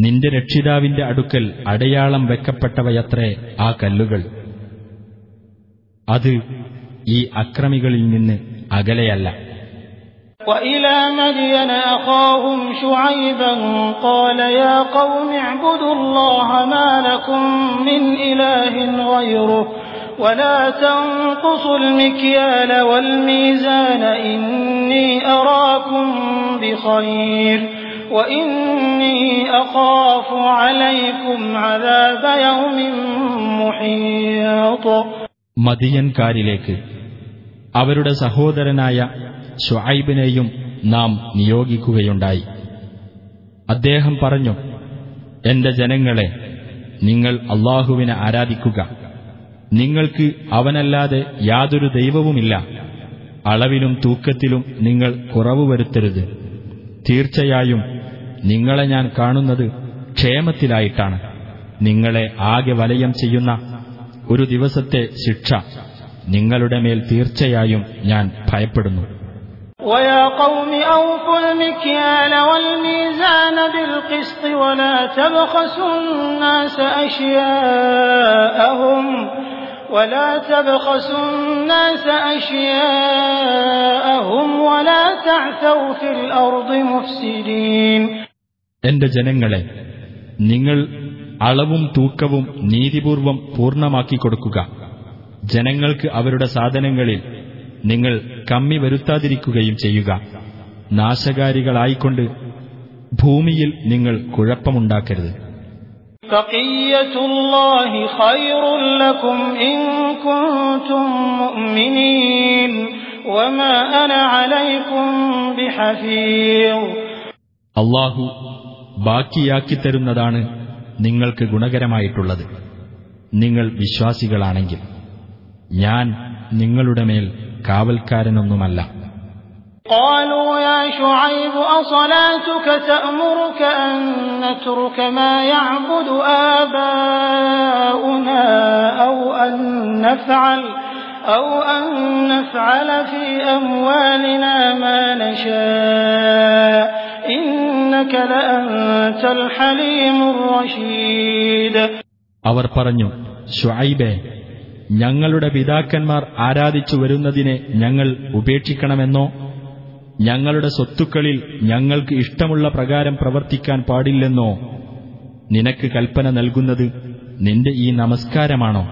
നിന്റെ രക്ഷിതാവിന്റെ അടുക്കൽ അടയാളം വെക്കപ്പെട്ടവയത്രേ ആ കല്ലുകൾ. അത് ഈ അക്രമികളിൽ നിന്ന് അകലെയല്ല. وإلى مدين أخاهم شعيبا قال يا قوم اعبدوا الله ما لكم من إله غيره ولا تنقصوا المكيال والميزان إني أراكم بخير وإني أخاف عليكم عذاب يوم محيط മദിയൻകാരിലേക്ക് അവരുടെ സഹോദരനായ ഷുഐബിനെയും നാം നിയോഗിക്കുകയുണ്ടായി. അദ്ദേഹം പറഞ്ഞു എന്റെ ജനങ്ങളെ നിങ്ങൾ അള്ളാഹുവിനെ ആരാധിക്കുക. നിങ്ങൾക്ക് അവനല്ലാതെ യാതൊരു ദൈവവുമില്ല. അളവിലും തൂക്കത്തിലും നിങ്ങൾ കുറവ് വരുത്തരുത്. തീർച്ചയായും നിങ്ങളെ ഞാൻ കാണുന്നത് ക്ഷേമത്തിലായിട്ടാണ്. നിങ്ങളെ ആകെ വലയം ചെയ്യുന്ന ഒരു ദിവസത്തെ ശിക്ഷ നിങ്ങളുടെ മേൽ തീർച്ചയായും ഞാൻ ഭയപ്പെടുന്നു. ويا قوم أوفوا المكيال والميزان بالقسط ولا تبخسوا الناس أشياءهم ولا تبخسوا الناس أشياءهم ولا تعثوا في الأرض مفسدين എന്റെ ജനങ്ങളെ നിങ്ങൾ അളവും തൂക്കവും നീതിപൂർവം പൂർണ്ണമാക്കി കൊടുക്കുക ജനങ്ങൾക്ക് അവരുടെ സാധനങ്ങളിൽ നിങ്ങൾ കമ്മി വരുത്താതിരിക്കുകയും ചെയ്യുക. നാശകാരികളായിക്കൊണ്ട് ഭൂമിയിൽ നിങ്ങൾ കുഴപ്പമുണ്ടാക്കരുത്. അള്ളാഹു ബാക്കിയാക്കി തരുന്നതാണ് നിങ്ങൾക്ക് ഗുണകരമായിട്ടുള്ളത്. നിങ്ങൾ വിശ്വാസികളാണെങ്കിൽ ഞാൻ നിങ്ങളുടെ മേൽ കാവൽക്കാരനൊന്നുമല്ല قالوا يا شعيب أصلاتك تأمرك أن نترك ما يعبد آباؤنا أو أن نفعل أو أن نفعل في أموالنا ما نشاء إنك لأنت الحليم الرشيد അവർ പറഞ്ഞു ഷുഐബെ ഞങ്ങളുടെ പിതാക്കന്മാർ ആരാധിച്ചു വരുന്നതിനെ ഞങ്ങൾ ഉപേക്ഷിക്കണമെന്നോ ഞങ്ങളുടെ സ്വത്തുക്കളിൽ ഞങ്ങൾക്ക് ഇഷ്ടമുള്ള പ്രകാരം പ്രവർത്തിക്കാൻ പാടില്ലെന്നോ നിനക്ക് കൽപ്പന നൽകുന്നത് നിന്റെ ഈ നമസ്കാരമാണോ?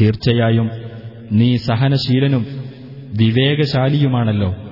തീർച്ചയായും നീ സഹനശീലനും വിവേകശാലിയുമാണല്ലോ.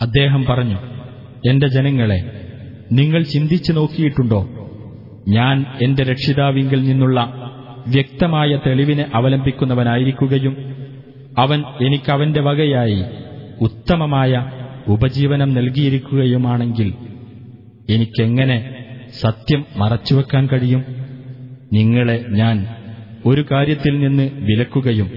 അദ്ദേഹം പറഞ്ഞു എന്റെ ജനങ്ങളെ നിങ്ങൾ ചിന്തിച്ചു നോക്കിയിട്ടുണ്ടോ? ഞാൻ എന്റെ രക്ഷിതാവിങ്കിൽ നിന്നുള്ള വ്യക്തമായ തെളിവിനെ അവലംബിക്കുന്നവനായിരിക്കുകയും അവൻ എനിക്ക് അവന്റെ വകയായി ഉത്തമമായ ഉപജീവനം നൽകിയിരിക്കുകയുമാണെങ്കിൽ എനിക്കെങ്ങനെ സത്യം മറച്ചുവെക്കാൻ കഴിയും? നിങ്ങളെ ഞാൻ ഒരു കാര്യത്തിൽ നിന്ന് വിലക്കുകയും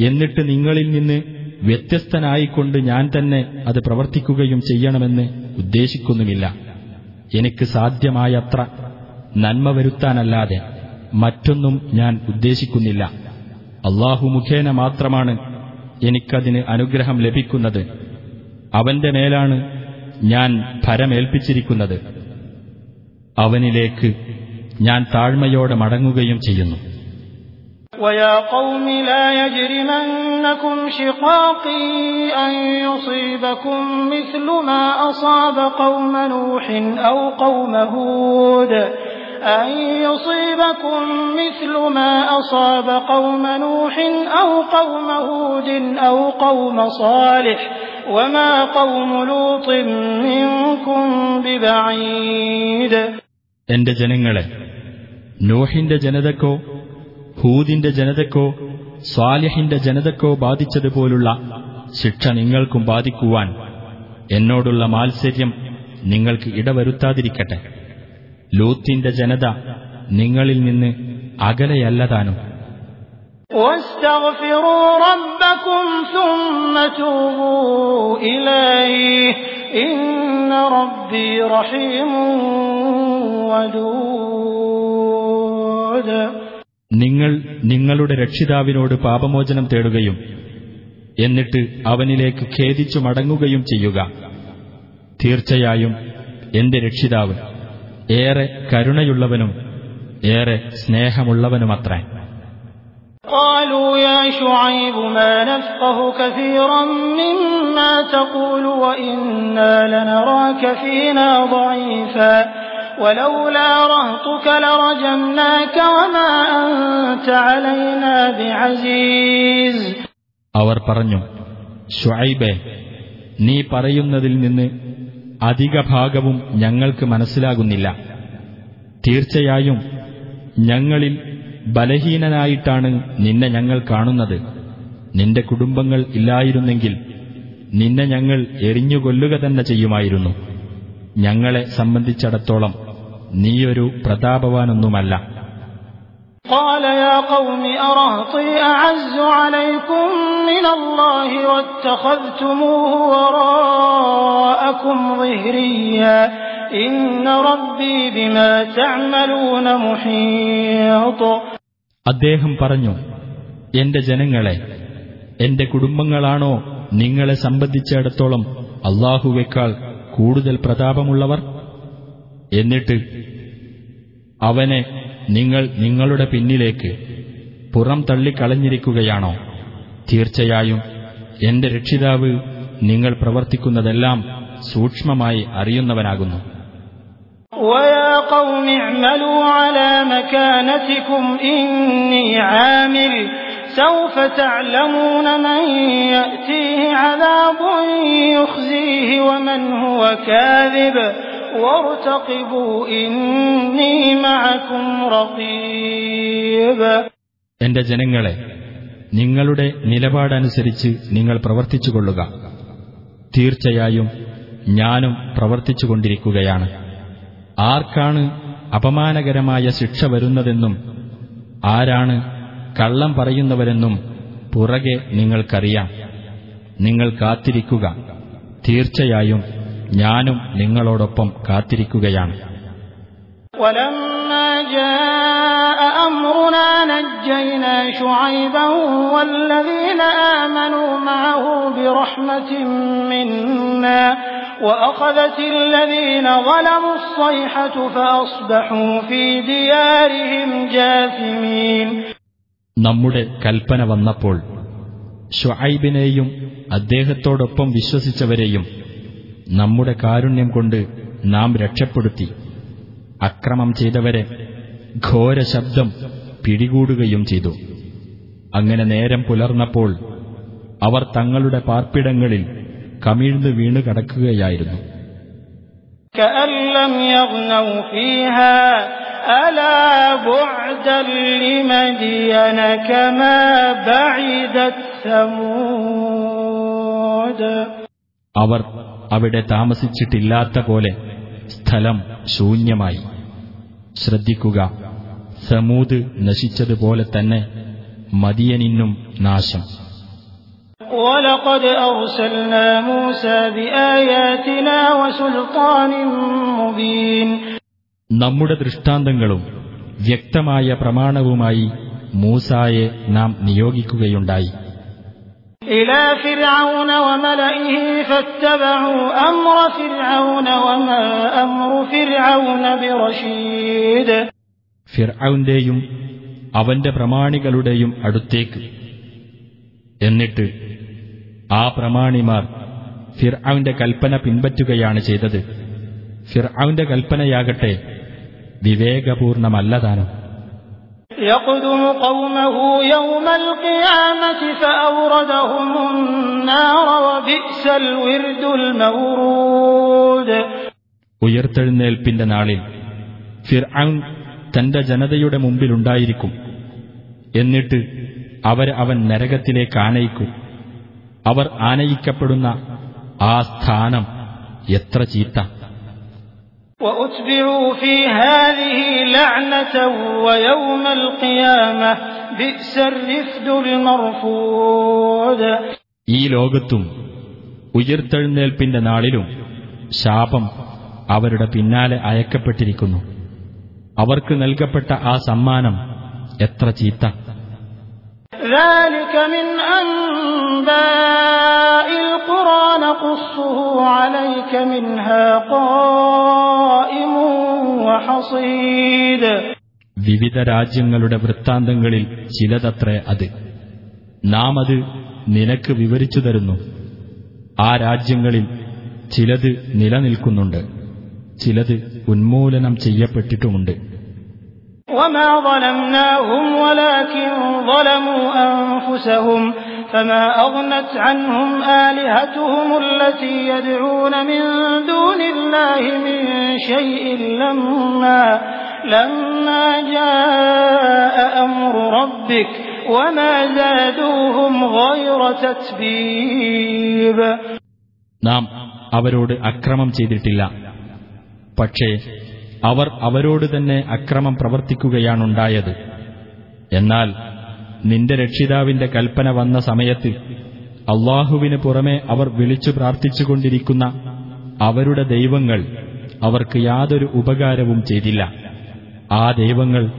എന്നിട്ട് നിങ്ങളിൽ നിന്ന് വ്യത്യസ്തനായിക്കൊണ്ട് ഞാൻ തന്നെ അത് പ്രവർത്തിക്കുകയും ചെയ്യണമെന്ന് ഉദ്ദേശിക്കുന്നുമില്ല. എനിക്ക് സാധ്യമായത്ര നന്മ വരുത്താനല്ലാതെ മറ്റൊന്നും ഞാൻ ഉദ്ദേശിക്കുന്നില്ല. അള്ളാഹു മുഖേന മാത്രമാണ് എനിക്കതിന് അനുഗ്രഹം ലഭിക്കുന്നത്. അവന്റെ മേലാണ് ഞാൻ ഭരമേൽപ്പിച്ചിരിക്കുന്നത്. അവനിലേക്ക് ഞാൻ താഴ്മയോടെ മടങ്ങുകയും ചെയ്യുന്നു. ويا قوم لا يجرمنكم شقاقي أن يصيبكم مثل ما أصاب قوم نوح أو قوم هود أن يصيبكم مثل ما أصاب قوم نوح أو قوم هود أو قوم صالح وما قوم لوط منكم ببعيد എന്റെ ജനങ്ങളെ നോഹിന്റെ ജനതക്കോ ഹൂദിന്റെ ജനതക്കോ സ്വാലിഹിന്റെ ജനതക്കോ ബാധിച്ചതുപോലുള്ള ശിക്ഷ നിങ്ങൾക്കും ബാധിക്കുവാൻ എന്നോടുള്ള മാത്സര്യം നിങ്ങൾക്ക് ഇടവരുത്താതിരിക്കട്ടെ. ലൂത്തിന്റെ ജനത നിങ്ങളിൽ നിന്ന് അകലെയല്ലതാനും. റബ്ബി നിങ്ങൾ നിങ്ങളുടെ രക്ഷിതാവിനോട് പാപമോചനം തേടുകയും എന്നിട്ട് അവനിലേക്ക് ഖേദിച്ചു മടങ്ങുകയും ചെയ്യുക തീർച്ചയായും എന്റെ രക്ഷിതാവ് ഏറെ കരുണയുള്ളവനും ഏറെ സ്നേഹമുള്ളവനുമത്രേ قالوا يا شعيب ما نفقه كثيرا مما تقول وإنا لنراك فينا ضعيفا ولولا رهطك لرجمناك وما أنت علينا بعزيز അവർ പറഞ്ഞു ഷുഐബെ നീ പറയുന്നതിൽ നിന്ന് അധിക ഭാഗവും ഞങ്ങൾക്ക് മനസ്സിലാകുന്നില്ല തീർച്ചയായും ഞങ്ങളിൽ ബലഹീനനായിട്ടാണ് നിന്നെ ഞങ്ങൾ കാണുന്നത് നിന്റെ കുടുംബങ്ങൾ ഇല്ലായിരുന്നെങ്കിൽ നിന്നെ ഞങ്ങൾ എറിഞ്ഞുകൊല്ലുക തന്നെ ചെയ്യുമായിരുന്നു ഞങ്ങളെ സംബന്ധിച്ചിടത്തോളം നീയൊരു പ്രതാപവാനൊന്നുമല്ല قال يا قوم أرهطي أعز عليكم من الله واتخذتموه وراءكم ظهريا إن ربي بما تعملون محيط അദ്ദേഹം പറഞ്ഞു എന്റെ ജനങ്ങളെ എന്റെ കുടുംബങ്ങളാണോ നിങ്ങളെ സംബന്ധിച്ചിടത്തോളം അള്ളാഹുവേക്കാൾ കൂടുതൽ പ്രതാപമുള്ളവർ എന്നിട്ട് അവനെ നിങ്ങൾ നിങ്ങളുടെ പിന്നിലേക്ക് പുറം തള്ളിക്കളഞ്ഞിരിക്കുകയാണോ തീർച്ചയായും എന്റെ രക്ഷിതാവ് നിങ്ങൾ പ്രവർത്തിക്കുന്നതെല്ലാം സൂക്ഷ്മമായി അറിയുന്നവനാകുന്നു ويا قوم اعملوا على مكانتكم إني عامل سوف تعلمون من يأتيه عذاب يخزيه ومن هو كاذب എന്റെ ജനങ്ങളെ നിങ്ങളുടെ നിലപാടനുസരിച്ച് നിങ്ങൾ പ്രവർത്തിച്ചുകൊള്ളുക. തീർച്ചയായും ഞാനും പ്രവർത്തിച്ചുകൊണ്ടിരിക്കുകയാണ്. ആർക്കാണ് അപമാനകരമായ ശിക്ഷ വരുന്നതെന്നും ആരാണ് കള്ളം പറയുന്നവരെന്നും പുറകെ നിങ്ങൾക്കറിയാം. നിങ്ങൾ കാത്തിരിക്കുക. തീർച്ചയായും ഞാനും നിങ്ങളോടൊപ്പം കാത്തിരിക്കുകയാണ് ولما جاء أمرنا نجينا شعيبا والذين آمنوا معه برحمة منا وأخذت الذين ظلموا الصيحة فأصبحوا في ديارهم جاثمين നമ്മുടെ കൽപ്പന വന്നപ്പോൾ ഷുഐബിനെയും അദ്ദേഹത്തോടൊപ്പം വിശ്വസിച്ചവരെയും നമ്മുടെ കാരുണ്യം കൊണ്ട് നാം രക്ഷപ്പെടുത്തി. അക്രമം ചെയ്തവരെ ഘോര ശബ്ദം പിടികൂടുകയും ചെയ്തു. അങ്ങനെ നേരം പുലർന്നപ്പോൾ അവർ തങ്ങളുടെ പാർപ്പിടങ്ങളിൽ കമിഴ്ന്നു വീണുകടക്കുകയായിരുന്നു അവർ അവിടെ താമസിച്ചിട്ടില്ലാത്ത പോലെ സ്ഥലം ശൂന്യമായി. ശ്രദ്ധിക്കുക സമൂത് നശിച്ചതുപോലെ തന്നെ മദിയനിന്നും നാശം. നമ്മുടെ ദൃഷ്ടാന്തങ്ങളും വ്യക്തമായ പ്രമാണവുമായി മൂസായെ നാം നിയോഗിക്കുകയുണ്ടായി. إلى فرعون وملئه فاتبعوا أمر فرعون وما أمر فرعون برشيد ഫിർഔന്റെയും അവന്റെ പ്രമാണികളുടെയും അടുത്തേക്ക് എന്നിട്ട് ആ പ്രമാണിമാർ ഫിർഔന്റെ കൽപ്പന പിൻപറ്റുകയാണ് ചെയ്തത് ഫിർഔന്റെ കൽപ്പനയാകട്ടെ വിവേകപൂർണമല്ലതാനും يقدم قومه يوم القيامة فأوردهم النار وبئس الورد المورود ഉയർത്തെഴുന്നേൽപ്പിന്റെ നാളിൽ ഫിർഔൻ തന്റെ ജനതയുടെ മുമ്പിലുണ്ടായിരിക്കും എന്നിട്ട് അവർ അവൻ നരകത്തിലേക്ക് ആനയിക്കും അവർ ആനയിക്കപ്പെടുന്ന ആ സ്ഥാനം എത്ര ചീത്ത وأتبعوا في هذه لعنة ويوم القيامة بئس الرفد المرفود ഈ ലോകത്തും ഉയർത്തെഴുന്നേൽപ്പിന്റെ നാളിലും ശാപം അവരുടെ പിന്നാലെ അയക്കപ്പെട്ടിരിക്കുന്നു അവർക്ക് നൽകപ്പെട്ട ആ സമ്മാനം എത്ര ചീത്ത ذلك من أنباء القرى نقصه عليك منها قائم وحصيد വിവിധ രാജ്യങ്ങളുടെ വൃത്താന്തങ്ങളിൽ ചിലതത്രേ അത് നാം അത് നിനക്ക് വിവരിച്ചു തരുന്നു ആ രാജ്യങ്ങളിൽ ചിലത് നിലനിൽക്കുന്നുണ്ട് ചിലത് ഉന്മൂലനം ചെയ്യപ്പെട്ടിട്ടുമുണ്ട് وما ظلمناهم ولكن ظلموا أنفسهم فما أغنت عنهم آلهتهم التي يدعون من دون الله من شيء لما لما جاء أمر ربك وما زادوهم غير تتبيب നാം അവരോട് അക്രമം ചെയ്തിട്ടില്ല പക്ഷേ അവർ അവരോട് തന്നെ അക്രമം പ്രവർത്തിക്കുകയാണുണ്ടായത്. എന്നാൽ നിന്റെ രക്ഷിതാവിന്റെ കൽപ്പന വന്ന സമയത്ത് അള്ളാഹുവിന് പുറമെ അവർ വിളിച്ചു പ്രാർത്ഥിച്ചുകൊണ്ടിരിക്കുന്ന അവരുടെ ദൈവങ്ങൾ അവർക്ക് യാതൊരു ഉപകാരവും ചെയ്തില്ല. ആ ദൈവങ്ങൾ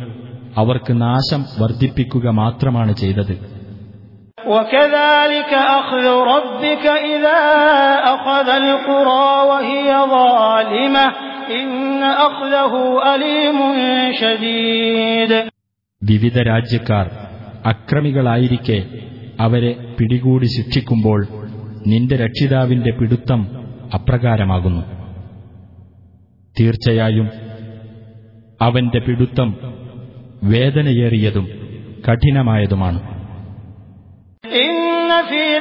അവർക്ക് നാശം വർദ്ധിപ്പിക്കുക മാത്രമാണ് ചെയ്തത്. وكذلك أخذ ربك إذا أخذ القرى وهي ظالمة إن أخذه أليم شديد വിവിധ രാജ്യക്കാർ അക്രമികളായിരിക്കെ അവരെ പിടികൂടി ശിക്ഷിക്കുമ്പോൾ നിന്റെ രക്ഷിതാവിന്റെ പിടുത്തം അപ്രകാരമാകുന്നു തീർച്ചയായും അവന്റെ പിടുത്തം വേദനയേറിയതും കഠിനമായതുമാണ് إن في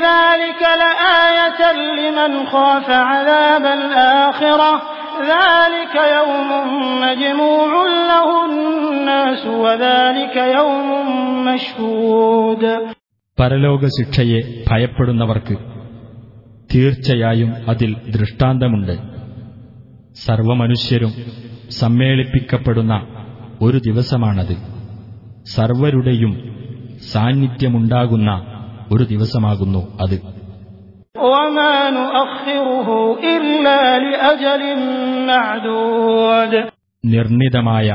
ذلك لآية لمن خاف عذاب الآخرة ذلك يوم مجموع له الناس وذلك يوم مشهود പരലോക ശിക്ഷയെ ഭയപ്പെടുന്നവർക്ക് തീർച്ചയായും അതിൽ ദൃഷ്ടാന്തമുണ്ട് സർവമനുഷ്യരും സമ്മേളിപ്പിക്കപ്പെടുന്ന ഒരു ദിവസമാണത് സർവരുടെയും സാന്നിധ്യമുണ്ടാകുന്ന ഒരു ദിവസമാകുന്നു അത് وما نؤخره إلا لأجل معدود നിർണിതമായ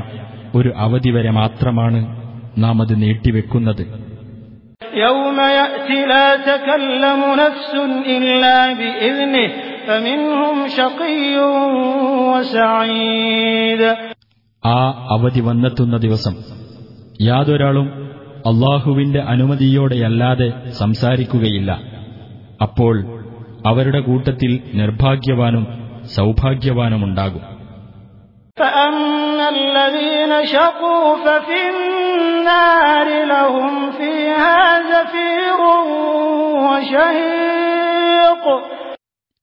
ഒരു അവധി വരെ മാത്രമാണ് നാം അത് നീട്ടിവെക്കുന്നത് يوم يأتي لا تكلم نفس إلا بإذنه فمنهم شقي وسعيد ആ അവധി വന്നെത്തുന്ന ദിവസം യാതൊരാളും അള്ളാഹുവിന്റെ അനുമതിയോടെയല്ലാതെ സംസാരിക്കുകയില്ല. അപ്പോൾ അവരുടെ കൂട്ടത്തിൽ നിർഭാഗ്യവാനും സൗഭാഗ്യവാനുമുണ്ടാകും.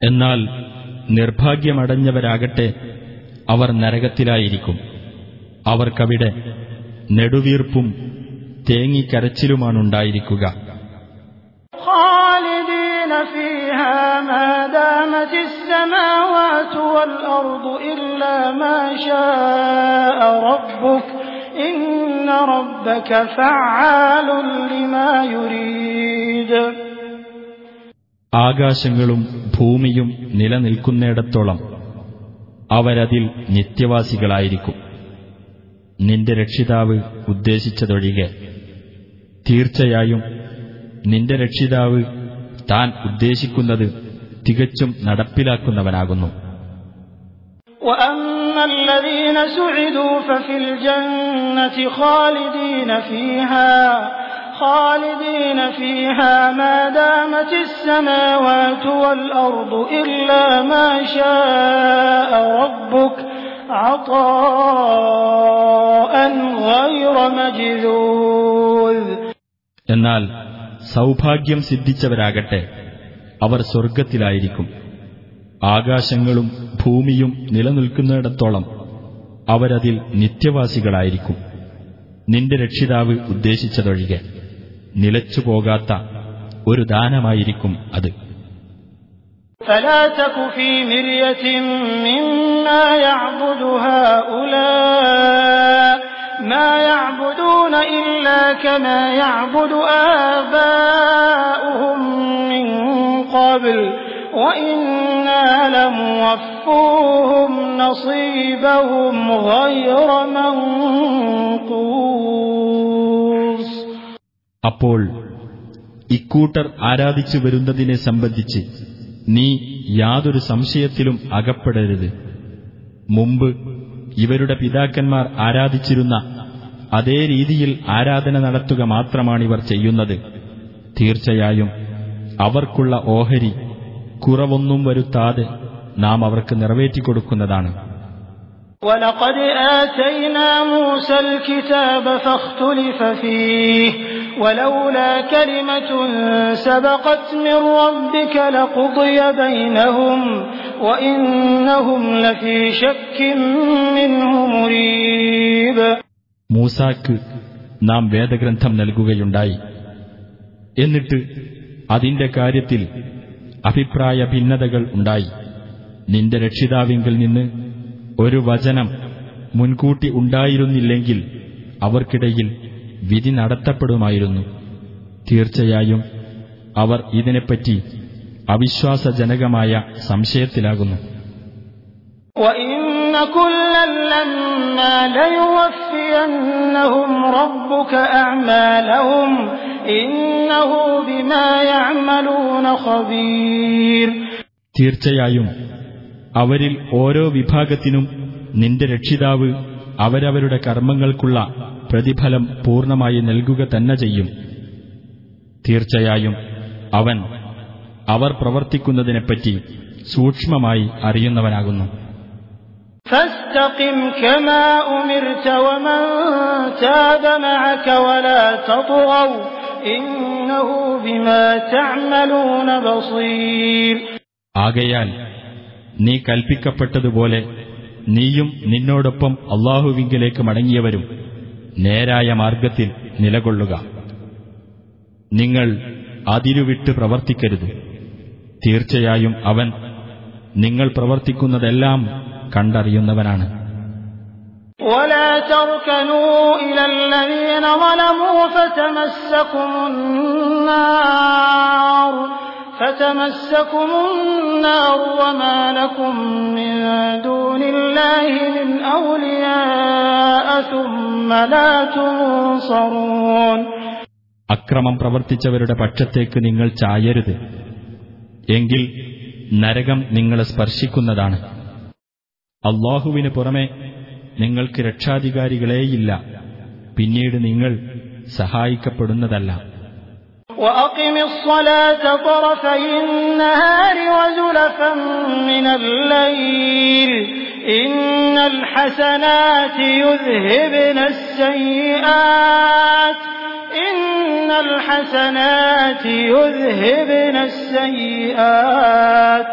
എന്നാൽ നിർഭാഗ്യമടഞ്ഞവരാകട്ടെ അവർ നരകത്തിലായിരിക്കും. അവർക്കവിടെ നെടുവീർപ്പും തേങ്ങിക്കരച്ചിലുമാണുണ്ടായിരിക്കുക. ആകാശങ്ങളും ഭൂമിയും നിലനിൽക്കുന്നിടത്തോളം അവരതിൽ നിത്യവാസികളായിരിക്കും. നിന്റെ രക്ഷിതാവ് ഉദ്ദേശിച്ചതൊഴികെ തീർച്ചയായും നിന്റെ രക്ഷിതാവ് താൻ ഉദ്ദേശിക്കുന്നത് തികച്ചും നടപ്പിലാക്കുന്നവനാകുന്നു وأما الذين سعدوا ففي الجنة خالدين فيها خالدين فيها ما دامت السماوات والأرض إلا ما شاء ربك عطاء غير مجذوذ എന്നാൽ സൗഭാഗ്യം സിദ്ധിച്ചവരാകട്ടെ അവർ സ്വർഗത്തിലായിരിക്കും ആകാശങ്ങളും ഭൂമിയും നിലനിൽക്കുന്നിടത്തോളം അവരതിൽ നിത്യവാസികളായിരിക്കും നിന്റെ രക്ഷിതാവ് ഉദ്ദേശിച്ചതൊഴികെ നിലച്ചുപോകാത്ത ഒരു ദാനമായിരിക്കും അത് فلا تك في مرية مما يعبد هؤلاء ما يعبدون إلا كما يعبد آباؤهم من قبل وإنا لموفوهم نصيبهم غير منقوص അപ്പോൾ ഇക്കൂട്ടർ ആരാധിച്ചു വരുന്നതിനെ സംബന്ധിച്ച് നീ യാതൊരു സംശയത്തിലും അകപ്പെടരുത് മുമ്പ് ഇവരുടെ പിതാക്കന്മാർ ആരാധിച്ചിരുന്ന അതേ രീതിയിൽ ആരാധന നടത്തുക മാത്രമാണിവർ ചെയ്യുന്നത് തീർച്ചയായും അവർക്കുള്ള ഓഹരി കുറവൊന്നും വരുത്താതെ നാം അവർക്ക് നിറവേറ്റിക്കൊടുക്കുന്നതാണ് ولقد آتينا موسى الكتاب فاختلف فيه ولولا كلمة سبقت من ربك لقضي بينهم وإنهم لفي شك منه مريب മൂസാക്ക് നാം വേദഗ്രന്ഥം നൽകുകയുണ്ടായി. എന്നിട്ട് അതിന്റെ കാര്യത്തിൽ അഭിപ്രായ ഭിന്നതകൾ ഉണ്ടായി. നിന്റെ രക്ഷിതാവിങ്കിൽ നിന്ന് ഒരു വചനം മുൻകൂട്ടി ഉണ്ടായിരുന്നില്ലെങ്കിൽ അവർക്കിടയിൽ വിധി നടത്തപ്പെടുമായിരുന്നു. തീർച്ചയായും അവർ ഇതിനെപ്പറ്റി അവിശ്വാസജനകമായ സംശയത്തിലാകുന്നു. كلا لما ليوفينهم ربك أعمالهم إنه بما يعملون خبير തീർച്ചയായും അവരിൽ ഓരോ വിഭാഗത്തിനും നിന്റെ രക്ഷിതാവ് അവരവരുടെ കർമ്മങ്ങൾക്കുള്ള പ്രതിഫലം പൂർണ്ണമായി നൽകുക തന്നെ ചെയ്യും തീർച്ചയായും അവൻ അവർ പ്രവർത്തിക്കുന്നതിനെപ്പറ്റി സൂക്ഷ്മമായി അറിയുന്നവനാകുന്നു فاستقم كما أمرت ومن تاب معك ولا تطغوا إنه بما تعملون بصير ആകയാൽ നീ കൽപ്പിക്കപ്പെട്ടതുപോലെ നീയും നിന്നോടൊപ്പം അള്ളാഹുവിങ്കിലേക്ക് മടങ്ങിയവരും നേരായ മാർഗത്തിൽ നിലകൊള്ളുക നിങ്ങൾ അതിരുവിട്ട് പ്രവർത്തിക്കരുത് തീർച്ചയായും അവൻ നിങ്ങൾ പ്രവർത്തിക്കുന്നതെല്ലാം കണ്ടറിയുന്നവനാണ് ولا تركنوا إلى الذين ظلموا فتمسكم النار فتمسكم النار وما لكم من دون الله من أولياء ثم لا تنصرون അക്രമം പ്രവർത്തിച്ചവരുടെ പക്ഷത്തേക്ക് നിങ്ങൾ ചായരുത് എങ്കിൽ നരകം നിങ്ങളെ സ്പർശിക്കുന്നതാണ് അള്ളാഹുവിന് പുറമെ നിങ്ങൾക്ക് രക്ഷാധികാരികളേയില്ല പിന്നീട് നിങ്ങൾ സഹായിക്കപ്പെടുന്നതല്ല وأقم الصلاة طرفي النهار وزلفا من الليل إن الحسنات يذهبن السيئات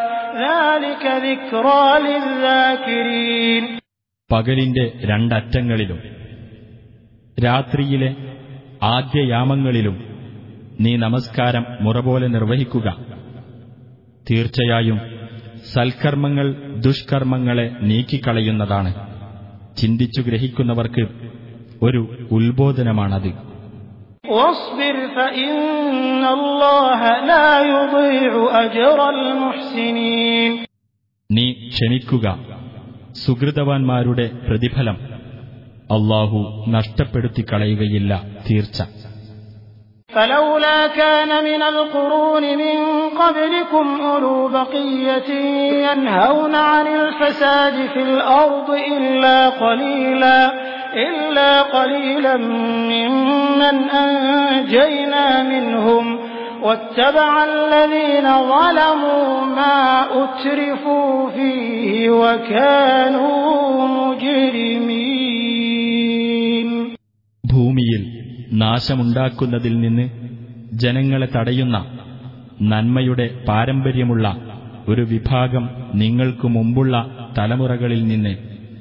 പകലിന്റെ രണ്ടറ്റങ്ങളിലും രാത്രിയിലെ ആദ്യയാമങ്ങളിലും നീ നമസ്കാരം മുറപോലെ നിർവഹിക്കുക. തീർച്ചയായും സൽക്കർമ്മങ്ങൾ ദുഷ്കർമ്മങ്ങളെ നീക്കിക്കളയുന്നതാണ്. ചിന്തിച്ചു ഗ്രഹിക്കുന്നവർക്ക് ഒരു ഉത്ബോധനമാണത്. നീ ക്ഷമിക്കുക സുഹൃതവാന്മാരുടെ പ്രതിഫലം അള്ളാഹു നഷ്ടപ്പെടുത്തിക്കളയുകയില്ല തീർച്ച فلولا كان من القرون من قبلكم أولو بقية ينهون عن الفساد في الأرض إلا قليلا إلا قليلا ممن أنجينا منهم واتبع الذين ظلموا ما أترفوا فيه وكانوا مجرمين ഭൂമിയിൽ നാശമുണ്ടാക്കുന്നതിൽ നിന്ന് ജനങ്ങളെ തടയുന്ന നന്മയുടെ പാരമ്പര്യമുള്ള ഒരു വിഭാഗം നിങ്ങൾക്കു മുമ്പുള്ള തലമുറകളിൽ നിന്ന്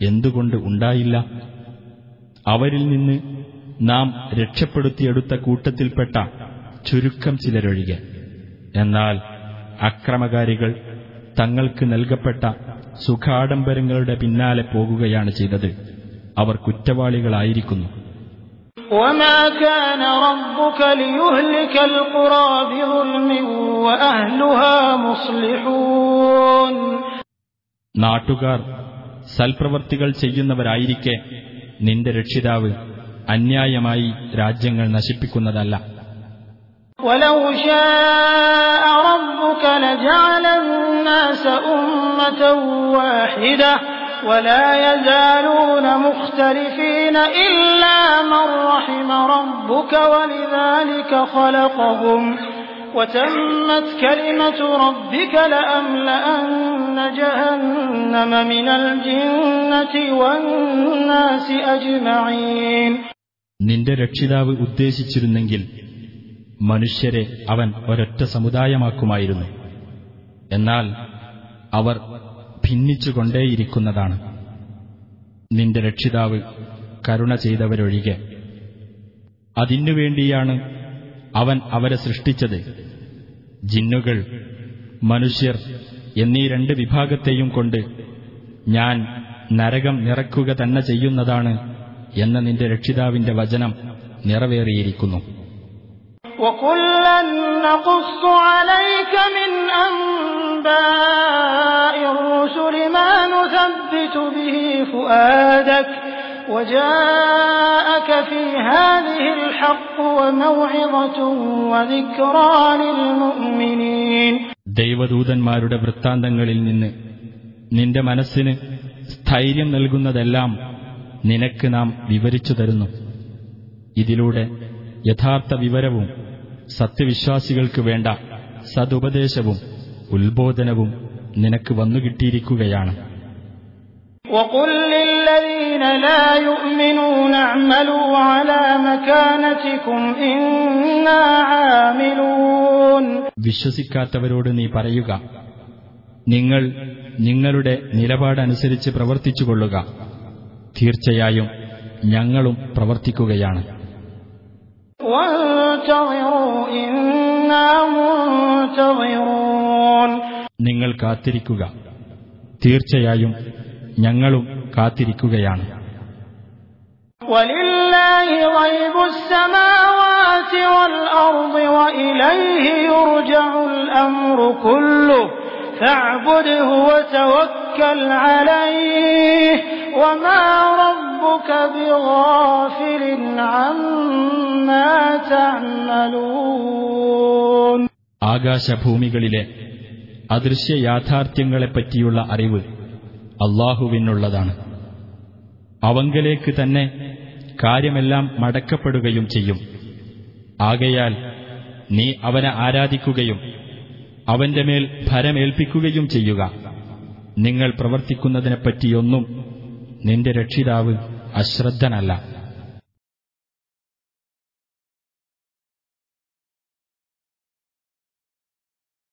എന്തുകൊണ്ട് ഉണ്ടായില്ല അവരിൽ നിന്ന് നാം രക്ഷപ്പെടുത്തിയെടുത്ത കൂട്ടത്തിൽപ്പെട്ട ചുരുക്കം ചിലരൊഴികെ എന്നാൽ അക്രമകാരികൾ തങ്ങൾക്ക് നൽകപ്പെട്ട സുഖാഡംബരങ്ങളുടെ പിന്നാലെ പോകുകയാണ് ചെയ്തത് അവർ കുറ്റവാളികളായിരിക്കുന്നു وما كان ربك ليهلك القرى بظلم وأهلها مصلحون നാട്ടുകാർ സൽപ്രവർത്തികൾ ചെയ്യുന്നവരായിരിക്കെ നിന്റെ രക്ഷിതാവ് അന്യായമായി രാജ്യങ്ങൾ നശിപ്പിക്കുന്നതല്ല ولو شاء ربك لجعل الناس أمة واحدة ولا يزالون مختلفين إلا من رحم ربك ولذلك خلقهم وتمت كلمة ربك لأملأن جهنم من الجنة والناس أجمعين നിന്റെ രക്ഷിതാവ് ഉദ്ദേശിച്ചിരുന്നെങ്കിൽ മനുഷ്യരെ അവൻ ഒരൊറ്റ സമുദായമാക്കുമായിരുന്നു എന്നാൽ അവർ ഭിന്നിച്ചുകൊണ്ടേയിരിക്കുന്നതാണ് നിന്റെ രക്ഷിതാവ് കരുണ ചെയ്തവരൊഴികെ അതിനുവേണ്ടിയാണ് അവൻ അവരെ സൃഷ്ടിച്ചത്. ജിന്നുകൾ മനുഷ്യർ എന്നീ രണ്ട് വിഭാഗത്തെയും കൊണ്ട് ഞാൻ നരകം നിറക്കുക തന്നെ ചെയ്യുന്നതാണ് എന്ന നിന്റെ രക്ഷിതാവിന്റെ വചനം നിറവേറിയിരിക്കുന്നു. وكلا نقص عليك من أنباء الرسل ما نثبت به فؤادك وجاءك في هذه الحق وموعظة وذكرى للمؤمنين ദൈവദൂതന്മാരുടെ വൃത്താന്തങ്ങളിൽ നിന്ന് നിന്റെ മനസ്സിന് സ്ഥൈര്യം നൽകുന്നതെല്ലാം നിനക്ക് നാം വിവരിച്ചു തരുന്നു ഇതിലൂടെ യഥാർത്ഥ വിവരവും സത്യവിശ്വാസികൾക്ക് വേണ്ട സതുപദേശവും ഉത്ബോധനവും നിനക്ക് വന്നുകിട്ടിയിരിക്കുകയാണ് وقل للذين لا يؤمنون اعملوا على مكانتكم إنا عاملون വിശ്വസിക്കാത്തവരോട് നീ പറയുക നിങ്ങൾ നിങ്ങളുടെ നിലപാടനുസരിച്ച് പ്രവർത്തിച്ചുകൊള്ളുക തീർച്ചയായും ഞങ്ങളും പ്രവർത്തിക്കുകയാണ് وانتظروا إنا منتظرون നിങ്ങൾ കാത്തിരിക്കുക തീർച്ചയായും ഞങ്ങളും കാത്തിരിക്കുകയാണ്. ആകാശഭൂമികളിലെ അദൃശ്യ യാഥാർത്ഥ്യങ്ങളെപ്പറ്റിയുള്ള അറിവ് അള്ളാഹുവിനുള്ളതാണ്. അവങ്കലേക്ക് തന്നെ കാര്യമെല്ലാം മടക്കപ്പെടുകയും ചെയ്യും. ആകയാൽ നീ അവനെ ആരാധിക്കുകയും അവന്റെ മേൽ ഭരമേൽപ്പിക്കുകയും ചെയ്യുക. നിങ്ങൾ പ്രവർത്തിക്കുന്നതിനെപ്പറ്റിയൊന്നും നിന്റെ രക്ഷിതാവ് അശ്രദ്ധനല്ല.